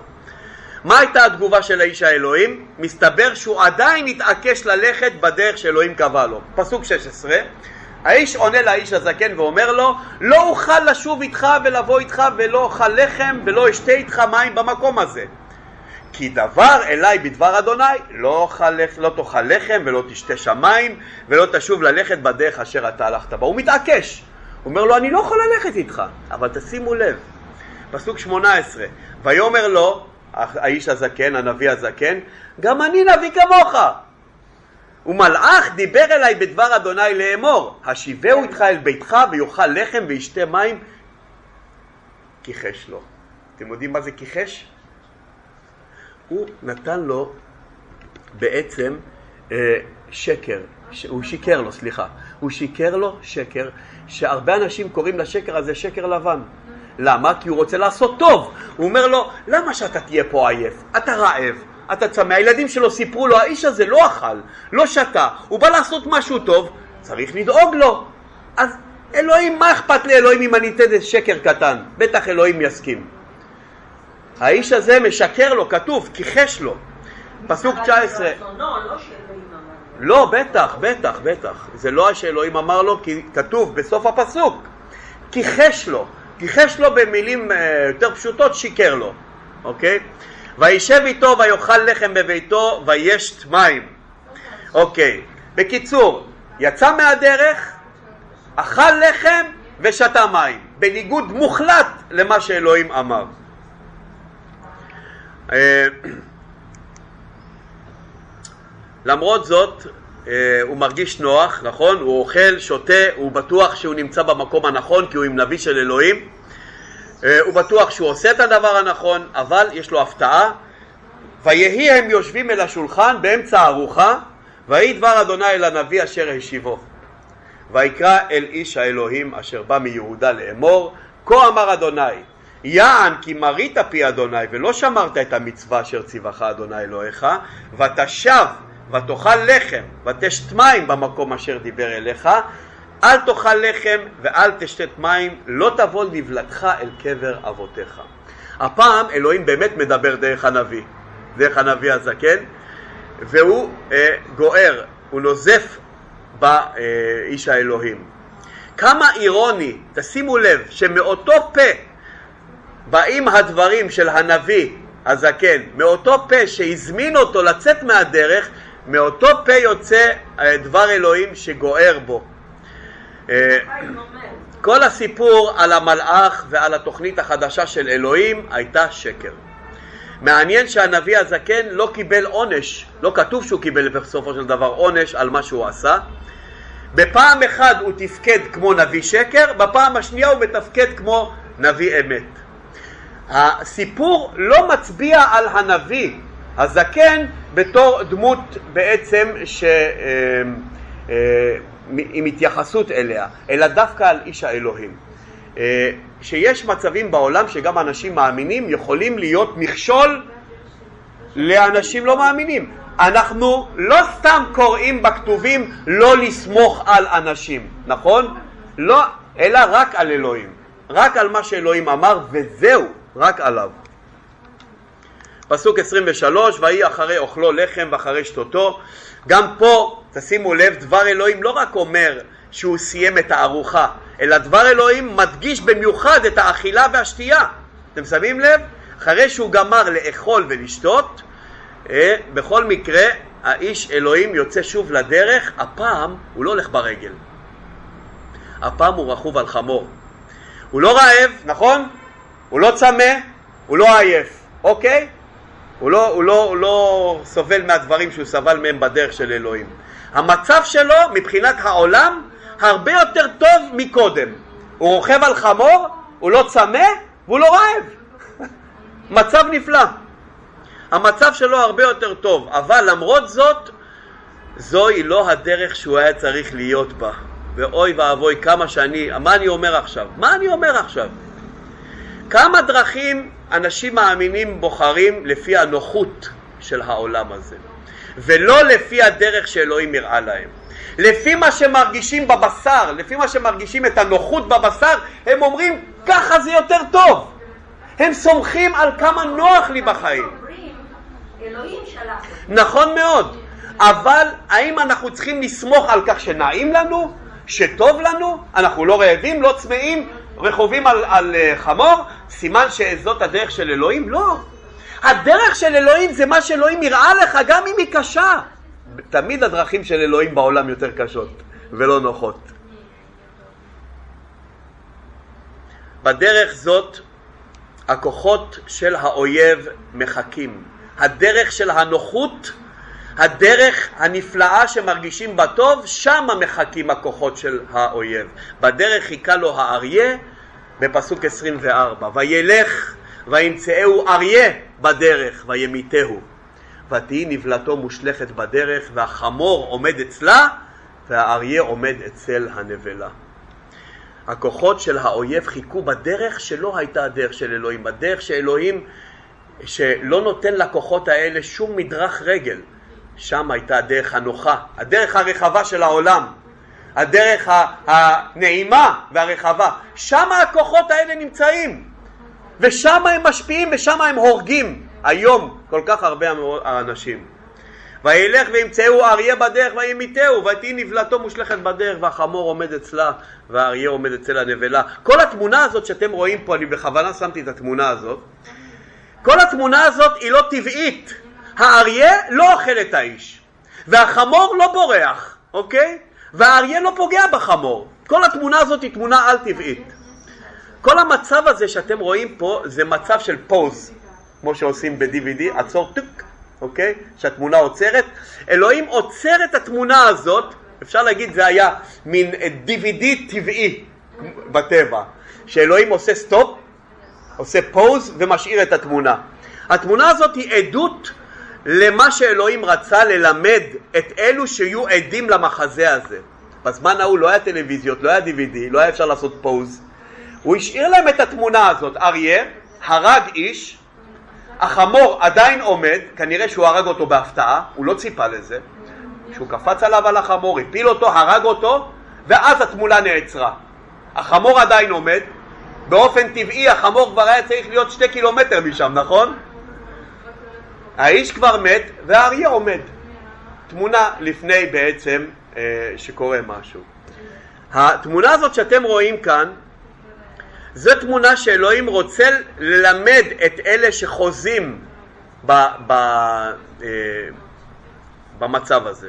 מה הייתה התגובה של האיש האלוהים? מסתבר שהוא עדיין התעקש ללכת בדרך שאלוהים קבע לו. פסוק 16 האיש עונה לאיש הזקן ואומר לו לא אוכל לשוב איתך ולבוא איתך ולא אוכל לחם ולא אשתה איתך מים במקום הזה כי דבר אליי בדבר אדוני לא, אוכל, לא תאכל לחם ולא תשתה שם מים ולא תשוב ללכת בדרך אשר אתה הלכת בה. הוא מתעקש. הוא אומר לו אני לא יכול ללכת איתך אבל תשימו לב פסוק 18 ויאמר לו האיש הזקן, הנביא הזקן, גם אני נביא כמוך. ומלאך דיבר אליי בדבר אדוני לאמור, השיבהו איתך אל ביתך ויאכל לחם וישתה מים, כיחש לו. אתם יודעים מה זה כיחש? הוא נתן לו בעצם אה, שקר. הוא שיקר לו, סליחה, הוא שיקר לו שקר, שהרבה אנשים קוראים לשקר הזה שקר לבן. למה? כי הוא רוצה לעשות טוב. הוא אומר לו, למה שאתה תהיה פה עייף? אתה רעב, אתה צמא. הילדים שלו סיפרו לו, האיש הזה לא אכל, לא שתה, הוא בא לעשות משהו טוב, צריך לדאוג לו. אז אלוהים, מה אכפת לאלוהים אם אני אתן שקר קטן? בטח אלוהים יסכים. האיש הזה משקר לו, כתוב, כיחש לו. פסוק 19. לא, בטח, בטח, בטח. זה לא שאלוהים אמר לו, כי כתוב בסוף הפסוק, כיחש לו. כיחש לו במילים אה, יותר פשוטות, שיקר לו, אוקיי? וישב איתו ויאכל לחם בביתו וישת מים. אוקיי, בקיצור, יצא מהדרך, אכל לחם ושתה מים, בניגוד מוחלט למה שאלוהים אמר. אה, [CLEARS THROAT] למרות זאת, הוא מרגיש נוח, נכון? הוא אוכל, שותה, הוא בטוח שהוא נמצא במקום הנכון כי הוא עם נביא של אלוהים. אה, הוא בטוח שהוא עושה את הדבר הנכון, אבל יש לו הפתעה. ויהי הם יושבים אל השולחן באמצע הארוחה, ויהי דבר אדוני אל הנביא אשר השיבו. ויקרא אל איש האלוהים אשר בא מיהודה לאמור, כה אמר אדוני, יען כי מרית פי אדוני ולא שמרת את המצווה אשר ציווך אדוני אלוהיך, ותשב ותאכל לחם ותשת מים במקום אשר דיבר אליך, אל תאכל לחם ואל תשתת מים, לא תבוא נבלתך אל קבר אבותיך. הפעם אלוהים באמת מדבר דרך הנביא, דרך הנביא הזקן, והוא אה, גוער, הוא נוזף באיש האלוהים. כמה אירוני, תשימו לב, שמאותו פה באים הדברים של הנביא הזקן, מאותו פה שהזמין אותו לצאת מהדרך, מאותו פה יוצא אה, דבר אלוהים שגוער בו. אה, כל הסיפור על המלאך ועל התוכנית החדשה של אלוהים הייתה שקר. מעניין שהנביא הזקן לא קיבל עונש, לא כתוב שהוא קיבל בסופו של דבר עונש על מה שהוא עשה. בפעם אחת הוא תפקד כמו נביא שקר, בפעם השנייה הוא מתפקד כמו נביא אמת. הסיפור לא מצביע על הנביא הזקן בתור דמות בעצם ש... אה, אה, עם התייחסות אליה, אלא דווקא על איש האלוהים. אה, שיש מצבים בעולם שגם אנשים מאמינים יכולים להיות מכשול לאנשים לא מאמינים. אנחנו לא סתם קוראים בכתובים לא לסמוך על אנשים, נכון? לא, אלא רק על אלוהים. רק על מה שאלוהים אמר וזהו, רק עליו. פסוק 23, ויהי אחרי אוכלו לחם ואחרי שתותו. גם פה, תשימו לב, דבר אלוהים לא רק אומר שהוא סיים את הארוחה, אלא דבר אלוהים מדגיש במיוחד את האכילה והשתייה. אתם שמים לב? אחרי שהוא גמר לאכול ולשתות, אה, בכל מקרה האיש אלוהים יוצא שוב לדרך, הפעם הוא לא הולך ברגל, הפעם הוא רכוב על חמור. הוא לא רעב, נכון? הוא לא צמא, הוא לא עייף, אוקיי? הוא לא, הוא, לא, הוא לא סובל מהדברים שהוא סבל מהם בדרך של אלוהים. המצב שלו מבחינת העולם הרבה יותר טוב מקודם. הוא רוכב על חמור, הוא לא צמא והוא לא רעב. [LAUGHS] מצב נפלא. המצב שלו הרבה יותר טוב, אבל למרות זאת, זוהי לא הדרך שהוא היה צריך להיות בה. ואוי ואבוי כמה שאני, מה אני אומר עכשיו? מה אני אומר עכשיו? כמה דרכים אנשים מאמינים בוחרים לפי הנוחות של העולם הזה, ולא לפי הדרך שאלוהים יראה להם. לפי מה שמרגישים בבשר, לפי מה שמרגישים את הנוחות בבשר, הם אומרים ככה זה יותר טוב. הם סומכים על כמה נוח לי בחיים. נכון מאוד, אבל האם אנחנו צריכים לסמוך על כך שנעים לנו, שטוב לנו, אנחנו לא רעבים, לא צמאים, רכובים על, על uh, חמור, סימן שזאת הדרך של אלוהים? לא. הדרך של אלוהים זה מה שאלוהים יראה לך, גם אם היא קשה. תמיד הדרכים של אלוהים בעולם יותר קשות ולא נוחות. בדרך זאת הכוחות של האויב מחכים. הדרך של הנוחות, הדרך הנפלאה שמרגישים בה טוב, שם מחכים הכוחות של האויב. בדרך חיכה לו האריה בפסוק 24, וילך וימצאהו אריה בדרך וימיתהו. ותהי נבלתו מושלכת בדרך והחמור עומד אצלה והאריה עומד אצל הנבלה. הכוחות של האויב חיכו בדרך שלא הייתה הדרך של אלוהים, בדרך שאלוהים שלא נותן לכוחות האלה שום מדרך רגל. שם הייתה הדרך הנוחה, הדרך הרחבה של העולם, הדרך הנעימה והרחבה. שם הכוחות האלה נמצאים, ושם הם משפיעים ושם הם הורגים היום כל כך הרבה אנשים. וילך וימצאו אריה בדרך וימיתהו, ותהי נבלתו מושלכת בדרך, והחמור עומד אצלה, והאריה עומד אצל הנבלה. כל התמונה הזאת שאתם רואים פה, אני בכוונה שמתי את התמונה הזאת, כל התמונה הזאת היא לא טבעית. האריה לא אוכל את האיש, והחמור לא בורח, אוקיי? והאריה לא פוגע בחמור. כל התמונה הזאת היא תמונה על-טבעית. כל המצב הזה שאתם רואים פה זה מצב של pause, כמו שעושים ב-DVD, עצור טוק, אוקיי? שהתמונה עוצרת. אלוהים עוצר את התמונה הזאת, אפשר להגיד זה היה מין DVD טבעי בטבע, שאלוהים עושה stop, עושה pause ומשאיר את התמונה. התמונה הזאת היא עדות למה שאלוהים רצה ללמד את אלו שיהיו עדים למחזה הזה. בזמן ההוא לא היה טלוויזיות, לא היה DVD, לא היה אפשר לעשות פוז. הוא השאיר להם את התמונה הזאת. אריה הרג איש, החמור עדיין עומד, כנראה שהוא הרג אותו בהפתעה, הוא לא ציפה לזה. שהוא קפץ עליו על החמור, הפיל אותו, הרג אותו, ואז התמונה נעצרה. החמור עדיין עומד, באופן טבעי החמור כבר היה צריך להיות שתי קילומטר משם, נכון? האיש כבר מת והאריה עומד. תמונה לפני בעצם אה, שקורה משהו. התמונה הזאת שאתם רואים כאן זו תמונה שאלוהים רוצה ללמד את אלה שחוזים ב, ב, אה, במצב הזה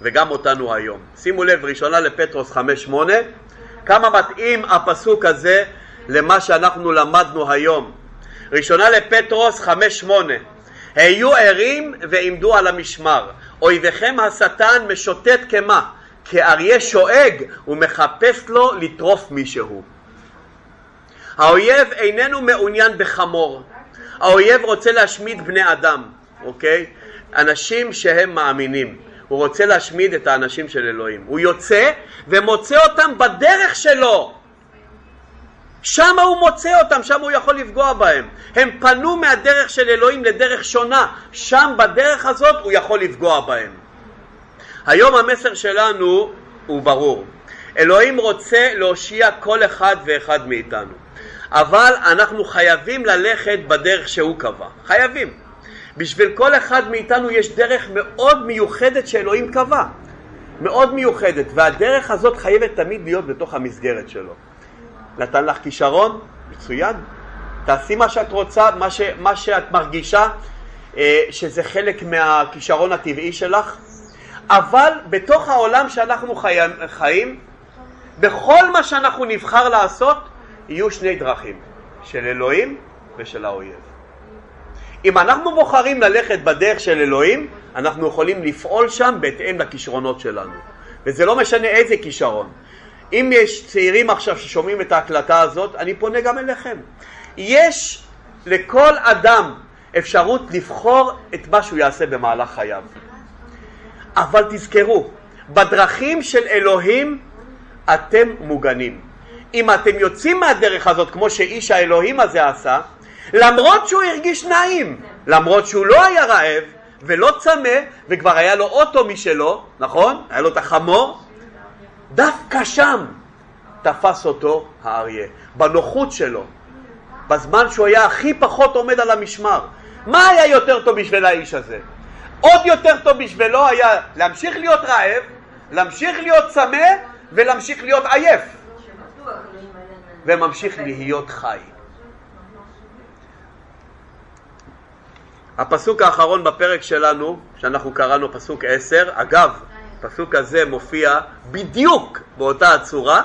וגם אותנו היום. שימו לב, ראשונה לפטרוס 5-8 כמה מתאים הפסוק הזה למה שאנחנו למדנו היום. ראשונה לפטרוס 5-8 היו ערים ועמדו על המשמר. אויביכם השטן משוטט כמה? כאריה שואג ומחפש לו לטרוף מישהו. האויב איננו מעוניין בחמור. האויב רוצה להשמיד בני אדם, אוקיי? אנשים שהם מאמינים. הוא רוצה להשמיד את האנשים של אלוהים. הוא יוצא ומוצא אותם בדרך שלו. שם הוא מוצא אותם, שם הוא יכול לפגוע בהם. הם פנו מהדרך של אלוהים לדרך שונה, שם בדרך הזאת הוא יכול לפגוע בהם. היום המסר שלנו הוא ברור. אלוהים רוצה להושיע כל אחד ואחד מאיתנו, אבל אנחנו חייבים ללכת בדרך שהוא קבע. חייבים. בשביל כל אחד מאיתנו יש דרך מאוד מיוחדת שאלוהים קבע. מאוד מיוחדת, והדרך הזאת חייבת תמיד להיות בתוך המסגרת שלו. נתן לך כישרון? מצוין. תעשי מה שאת רוצה, מה, ש, מה שאת מרגישה אה, שזה חלק מהכישרון הטבעי שלך, אבל בתוך העולם שאנחנו חיים, חיים, בכל מה שאנחנו נבחר לעשות, יהיו שני דרכים, של אלוהים ושל האויב. אם אנחנו בוחרים ללכת בדרך של אלוהים, אנחנו יכולים לפעול שם בהתאם לכישרונות שלנו. וזה לא משנה איזה כישרון. אם יש צעירים עכשיו ששומעים את ההקלטה הזאת, אני פונה גם אליכם. יש לכל אדם אפשרות לבחור את מה שהוא יעשה במהלך חייו. אבל תזכרו, בדרכים של אלוהים אתם מוגנים. אם אתם יוצאים מהדרך הזאת כמו שאיש האלוהים הזה עשה, למרות שהוא הרגיש נעים, למרות שהוא לא היה רעב ולא צמא וכבר היה לו אוטו משלו, נכון? היה לו את החמור, דווקא שם תפס אותו האריה, בנוחות שלו, בזמן שהוא היה הכי פחות עומד על המשמר. מה היה יותר טוב בשביל האיש הזה? עוד יותר טוב בשבילו היה להמשיך להיות רעב, להמשיך להיות צמא ולהמשיך להיות עייף. וממשיך להיות חי. הפסוק האחרון בפרק שלנו, שאנחנו קראנו פסוק עשר, אגב, הפסוק הזה מופיע בדיוק באותה הצורה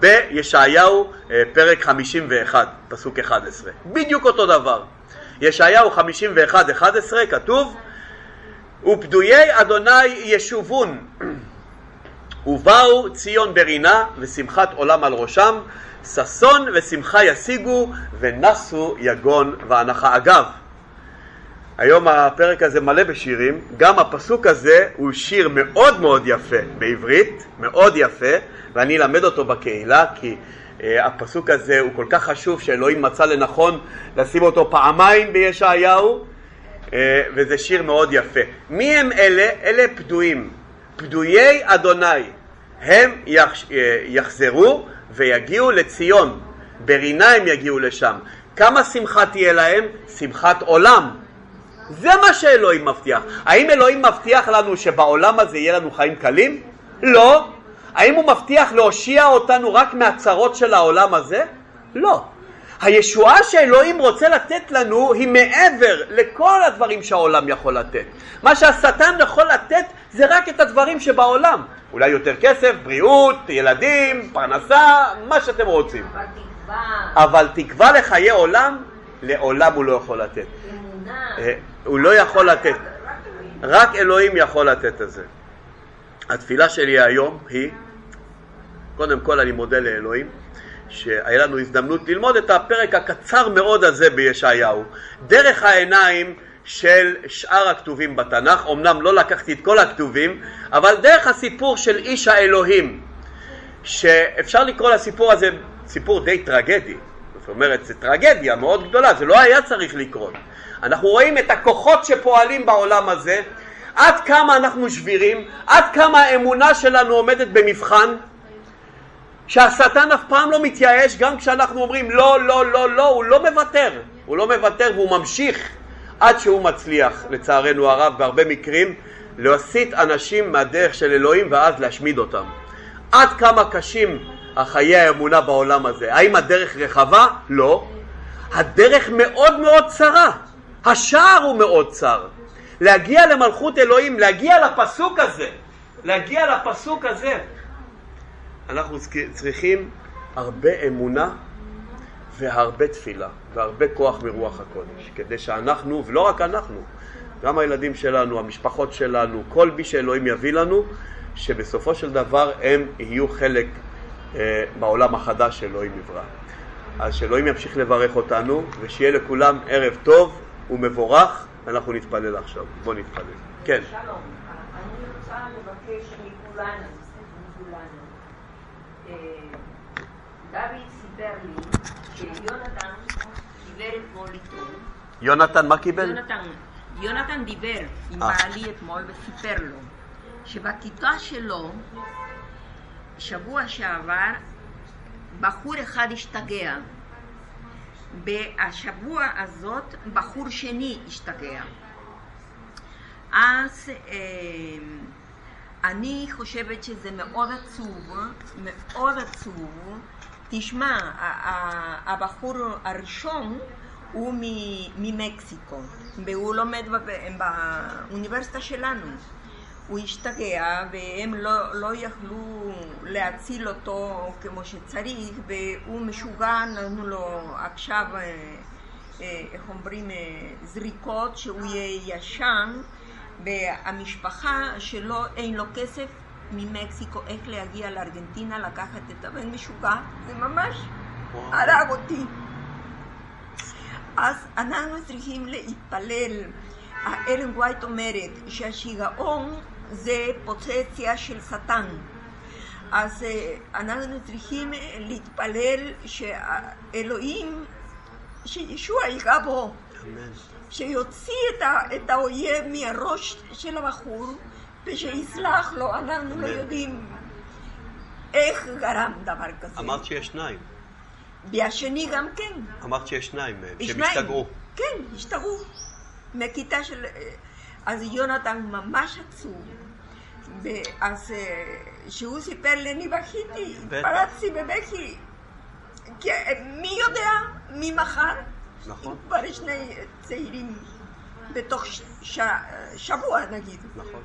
בישעיהו אה, פרק 51, פסוק 11. בדיוק אותו דבר. ישעיהו 51, 11 כתוב ופדויי אדוני ישובון ובאו ציון ברינה ושמחת עולם על ראשם ששון ושמחה ישיגו ונסו יגון ואנחה. אגב, היום הפרק הזה מלא בשירים, גם הפסוק הזה הוא שיר מאוד מאוד יפה בעברית, מאוד יפה, ואני אלמד אותו בקהילה כי uh, הפסוק הזה הוא כל כך חשוב שאלוהים מצא לנכון לשים אותו פעמיים בישעיהו, uh, וזה שיר מאוד יפה. מי הם אלה? אלה פדויים, פדויי אדוני, הם יח, uh, יחזרו ויגיעו לציון, ברינה הם יגיעו לשם. כמה שמחה תהיה להם? שמחת עולם. זה מה שאלוהים מבטיח. האם אלוהים מבטיח לנו שבעולם הזה יהיה לנו חיים קלים? לא. האם הוא מבטיח להושיע אותנו רק מהצרות של העולם הזה? לא. הישועה שאלוהים רוצה לתת לנו היא מעבר לכל הדברים שהעולם יכול לתת. מה שהשטן יכול לתת זה רק את הדברים שבעולם. אולי יותר כסף, בריאות, ילדים, פרנסה, מה שאתם רוצים. אבל תקווה, אבל תקווה לחיי עולם, לעולם הוא לא יכול לתת. אה, הוא לא יכול לתת. רק אלוהים יכול לתת את זה. התפילה שלי היום היא, קודם כל אני מודה לאלוהים, שהיה לנו הזדמנות ללמוד את הפרק הקצר מאוד הזה בישעיהו, דרך העיניים של שאר הכתובים בתנ"ך, אמנם לא לקחתי את כל הכתובים, אבל דרך הסיפור של איש האלוהים, שאפשר לקרוא לסיפור הזה סיפור די טרגדי, זאת אומרת, זו טרגדיה מאוד גדולה, זה לא היה צריך לקרות. אנחנו רואים את הכוחות שפועלים בעולם הזה, עד כמה אנחנו שבירים, עד כמה האמונה שלנו עומדת במבחן, שהשטן אף פעם לא מתייאש, גם כשאנחנו אומרים לא, לא, לא, לא, הוא לא מוותר, הוא לא מוותר והוא ממשיך עד שהוא מצליח, לצערנו הרב, בהרבה מקרים, להסיט אנשים מהדרך של אלוהים ואז להשמיד אותם. עד כמה קשים החיי האמונה בעולם הזה. האם הדרך רחבה? לא. הדרך מאוד מאוד צרה. השער הוא מאוד צר. להגיע למלכות אלוהים, להגיע לפסוק הזה, להגיע לפסוק הזה. אנחנו צריכים הרבה אמונה והרבה תפילה והרבה כוח מרוח הקודש, כדי שאנחנו, ולא רק אנחנו, גם הילדים שלנו, המשפחות שלנו, כל מי שאלוהים יביא לנו, שבסופו של דבר הם יהיו חלק אה, בעולם החדש שאלוהים יברא. אז שאלוהים ימשיך לברך אותנו, ושיהיה לכולם ערב טוב ומבורך, אנחנו נתפלל עכשיו. בואו נתפלל. כן. שלום, אני רוצה לבקש מכולנו, מכולנו. אה, דוד סיפר לי שיונתן דיבר אתמול. יונתן, מה קיבל? יונתן, יונתן דיבר עם אה. בעלי אתמול וסיפר לו שבכיתה שלו שבוע שעבר בחור אחד השתגע. בשבוע הזאת בחור שני השתגע. אז אה, אני חושבת שזה מאוד עצוב, מאוד עצוב. תשמע, הבחור הראשון הוא ממקסיקו, והוא לומד באוניברסיטה שלנו. הוא השתגע והם לא, לא יכלו להציל אותו כמו שצריך והוא משוגע, נתנו לו עכשיו, אה, אה, איך אומרים, אה, זריקות שהוא יהיה ישן והמשפחה שלו אין לו כסף ממקסיקו איך להגיע לארגנטינה לקחת את הבן משוגע, זה ממש הרג אותי. אז אנחנו צריכים להתפלל. אלן ווייט אומרת שהשיגעון זה פוצציה של שטן. אז אה, אנחנו צריכים אה, להתפלל שאלוהים, שישוע ייגע בו. שיוציא את, ה, את האויב מהראש של הבחור ושיסלח לו, אנחנו לא. יודעים איך גרם דבר כזה. אמרת שיש שניים. והשני גם כן. אמרת שיש שניים מהם, שהם. השתגעו. כן, השתגעו. מכיתה של... אז יונתן ממש עצוב. ואז אה, שהוא סיפר לי, אני בכיתי, בטח. פרצתי בבכי. כי אה, מי יודע מי מחר? נכון. כבר שני צעירים בתוך ש... ש... שבוע נגיד. נכון.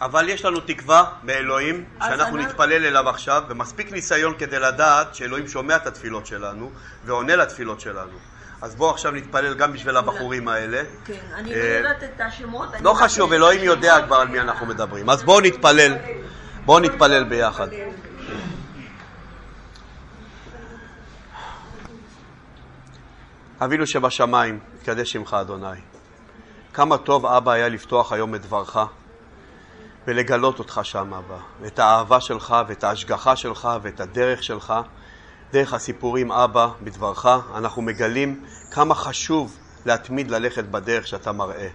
אבל יש לנו תקווה באלוהים, אז שאנחנו אנחנו- נתפלל אליו עכשיו, ומספיק ניסיון כדי לדעת שאלוהים שומע את התפילות שלנו, ועונה לתפילות שלנו. אז בואו עכשיו נתפלל גם בשביל הבחורים האלה. כן, אני אה, לא יודעת את השמות. לא חשוב, אלוהים יודע. כבר על מי אנחנו מדברים. אז בואו נתפלל, בואו נתפלל ביחד. אבינו שבשמיים, יתקדש שמך אדוני. כמה טוב אבא היה לפתוח היום את דברך ולגלות אותך שם אבא, את האהבה שלך ואת ההשגחה שלך ואת הדרך שלך. דרך הסיפורים אבא בדברך אנחנו מגלים כמה חשוב להתמיד ללכת בדרך שאתה מראה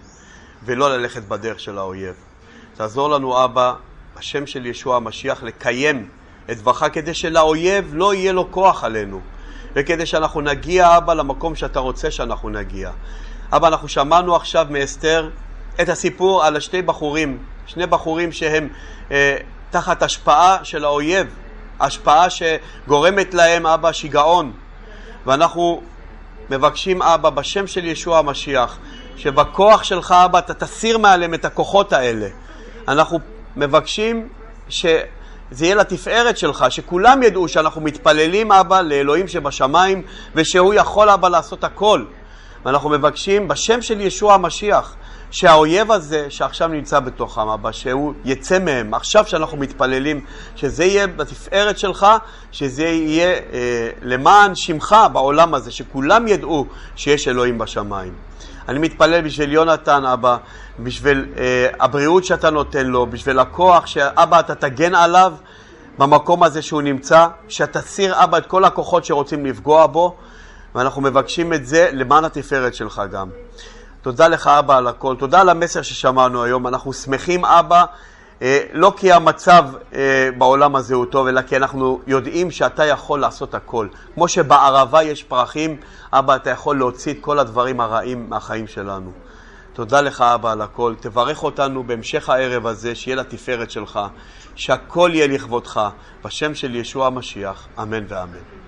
ולא ללכת בדרך של האויב. תעזור לנו אבא, בשם של ישוע המשיח, לקיים את דברך כדי שלאויב לא יהיה לו כוח עלינו. וכדי שאנחנו נגיע, אבא, למקום שאתה רוצה שאנחנו נגיע. אבא, אנחנו שמענו עכשיו מאסתר את הסיפור על השתי בחורים, שני בחורים שהם אה, תחת השפעה של האויב, השפעה שגורמת להם, אבא, שיגעון. ואנחנו מבקשים, אבא, בשם של ישוע המשיח, שבכוח שלך, אבא, אתה תסיר מעליהם את הכוחות האלה. אנחנו מבקשים ש... זה יהיה לתפארת שלך, שכולם ידעו שאנחנו מתפללים, אבא, לאלוהים שבשמיים, ושהוא יכול, אבא, לעשות הכל. ואנחנו מבקשים בשם של ישוע המשיח, שהאויב הזה שעכשיו נמצא בתוכם, אבא, שהוא יצא מהם, עכשיו שאנחנו מתפללים, שזה יהיה בתפארת שלך, שזה יהיה אה, למען שמך בעולם הזה, שכולם ידעו שיש אלוהים בשמיים. אני מתפלל בשביל יונתן, אבא, בשביל אה, הבריאות שאתה נותן לו, בשביל הכוח שאבא, אתה תגן עליו במקום הזה שהוא נמצא, שתסיר, אבא, את כל הכוחות שרוצים לפגוע בו, ואנחנו מבקשים את זה למען התפארת שלך גם. תודה לך, אבא, על הכל. תודה על המסר ששמענו היום. אנחנו שמחים, אבא, אה, לא כי המצב אה, בעולם הזה הוא טוב, אלא כי אנחנו יודעים שאתה יכול לעשות הכל. כמו שבערבה יש פרחים, אבא, אתה יכול להוציא את כל הדברים הרעים מהחיים שלנו. תודה לך, אבא, על הכל. תברך אותנו בהמשך הערב הזה, שיהיה לתפארת שלך, שהכל יהיה לכבודך, בשם של ישוע המשיח, אמן ואמן.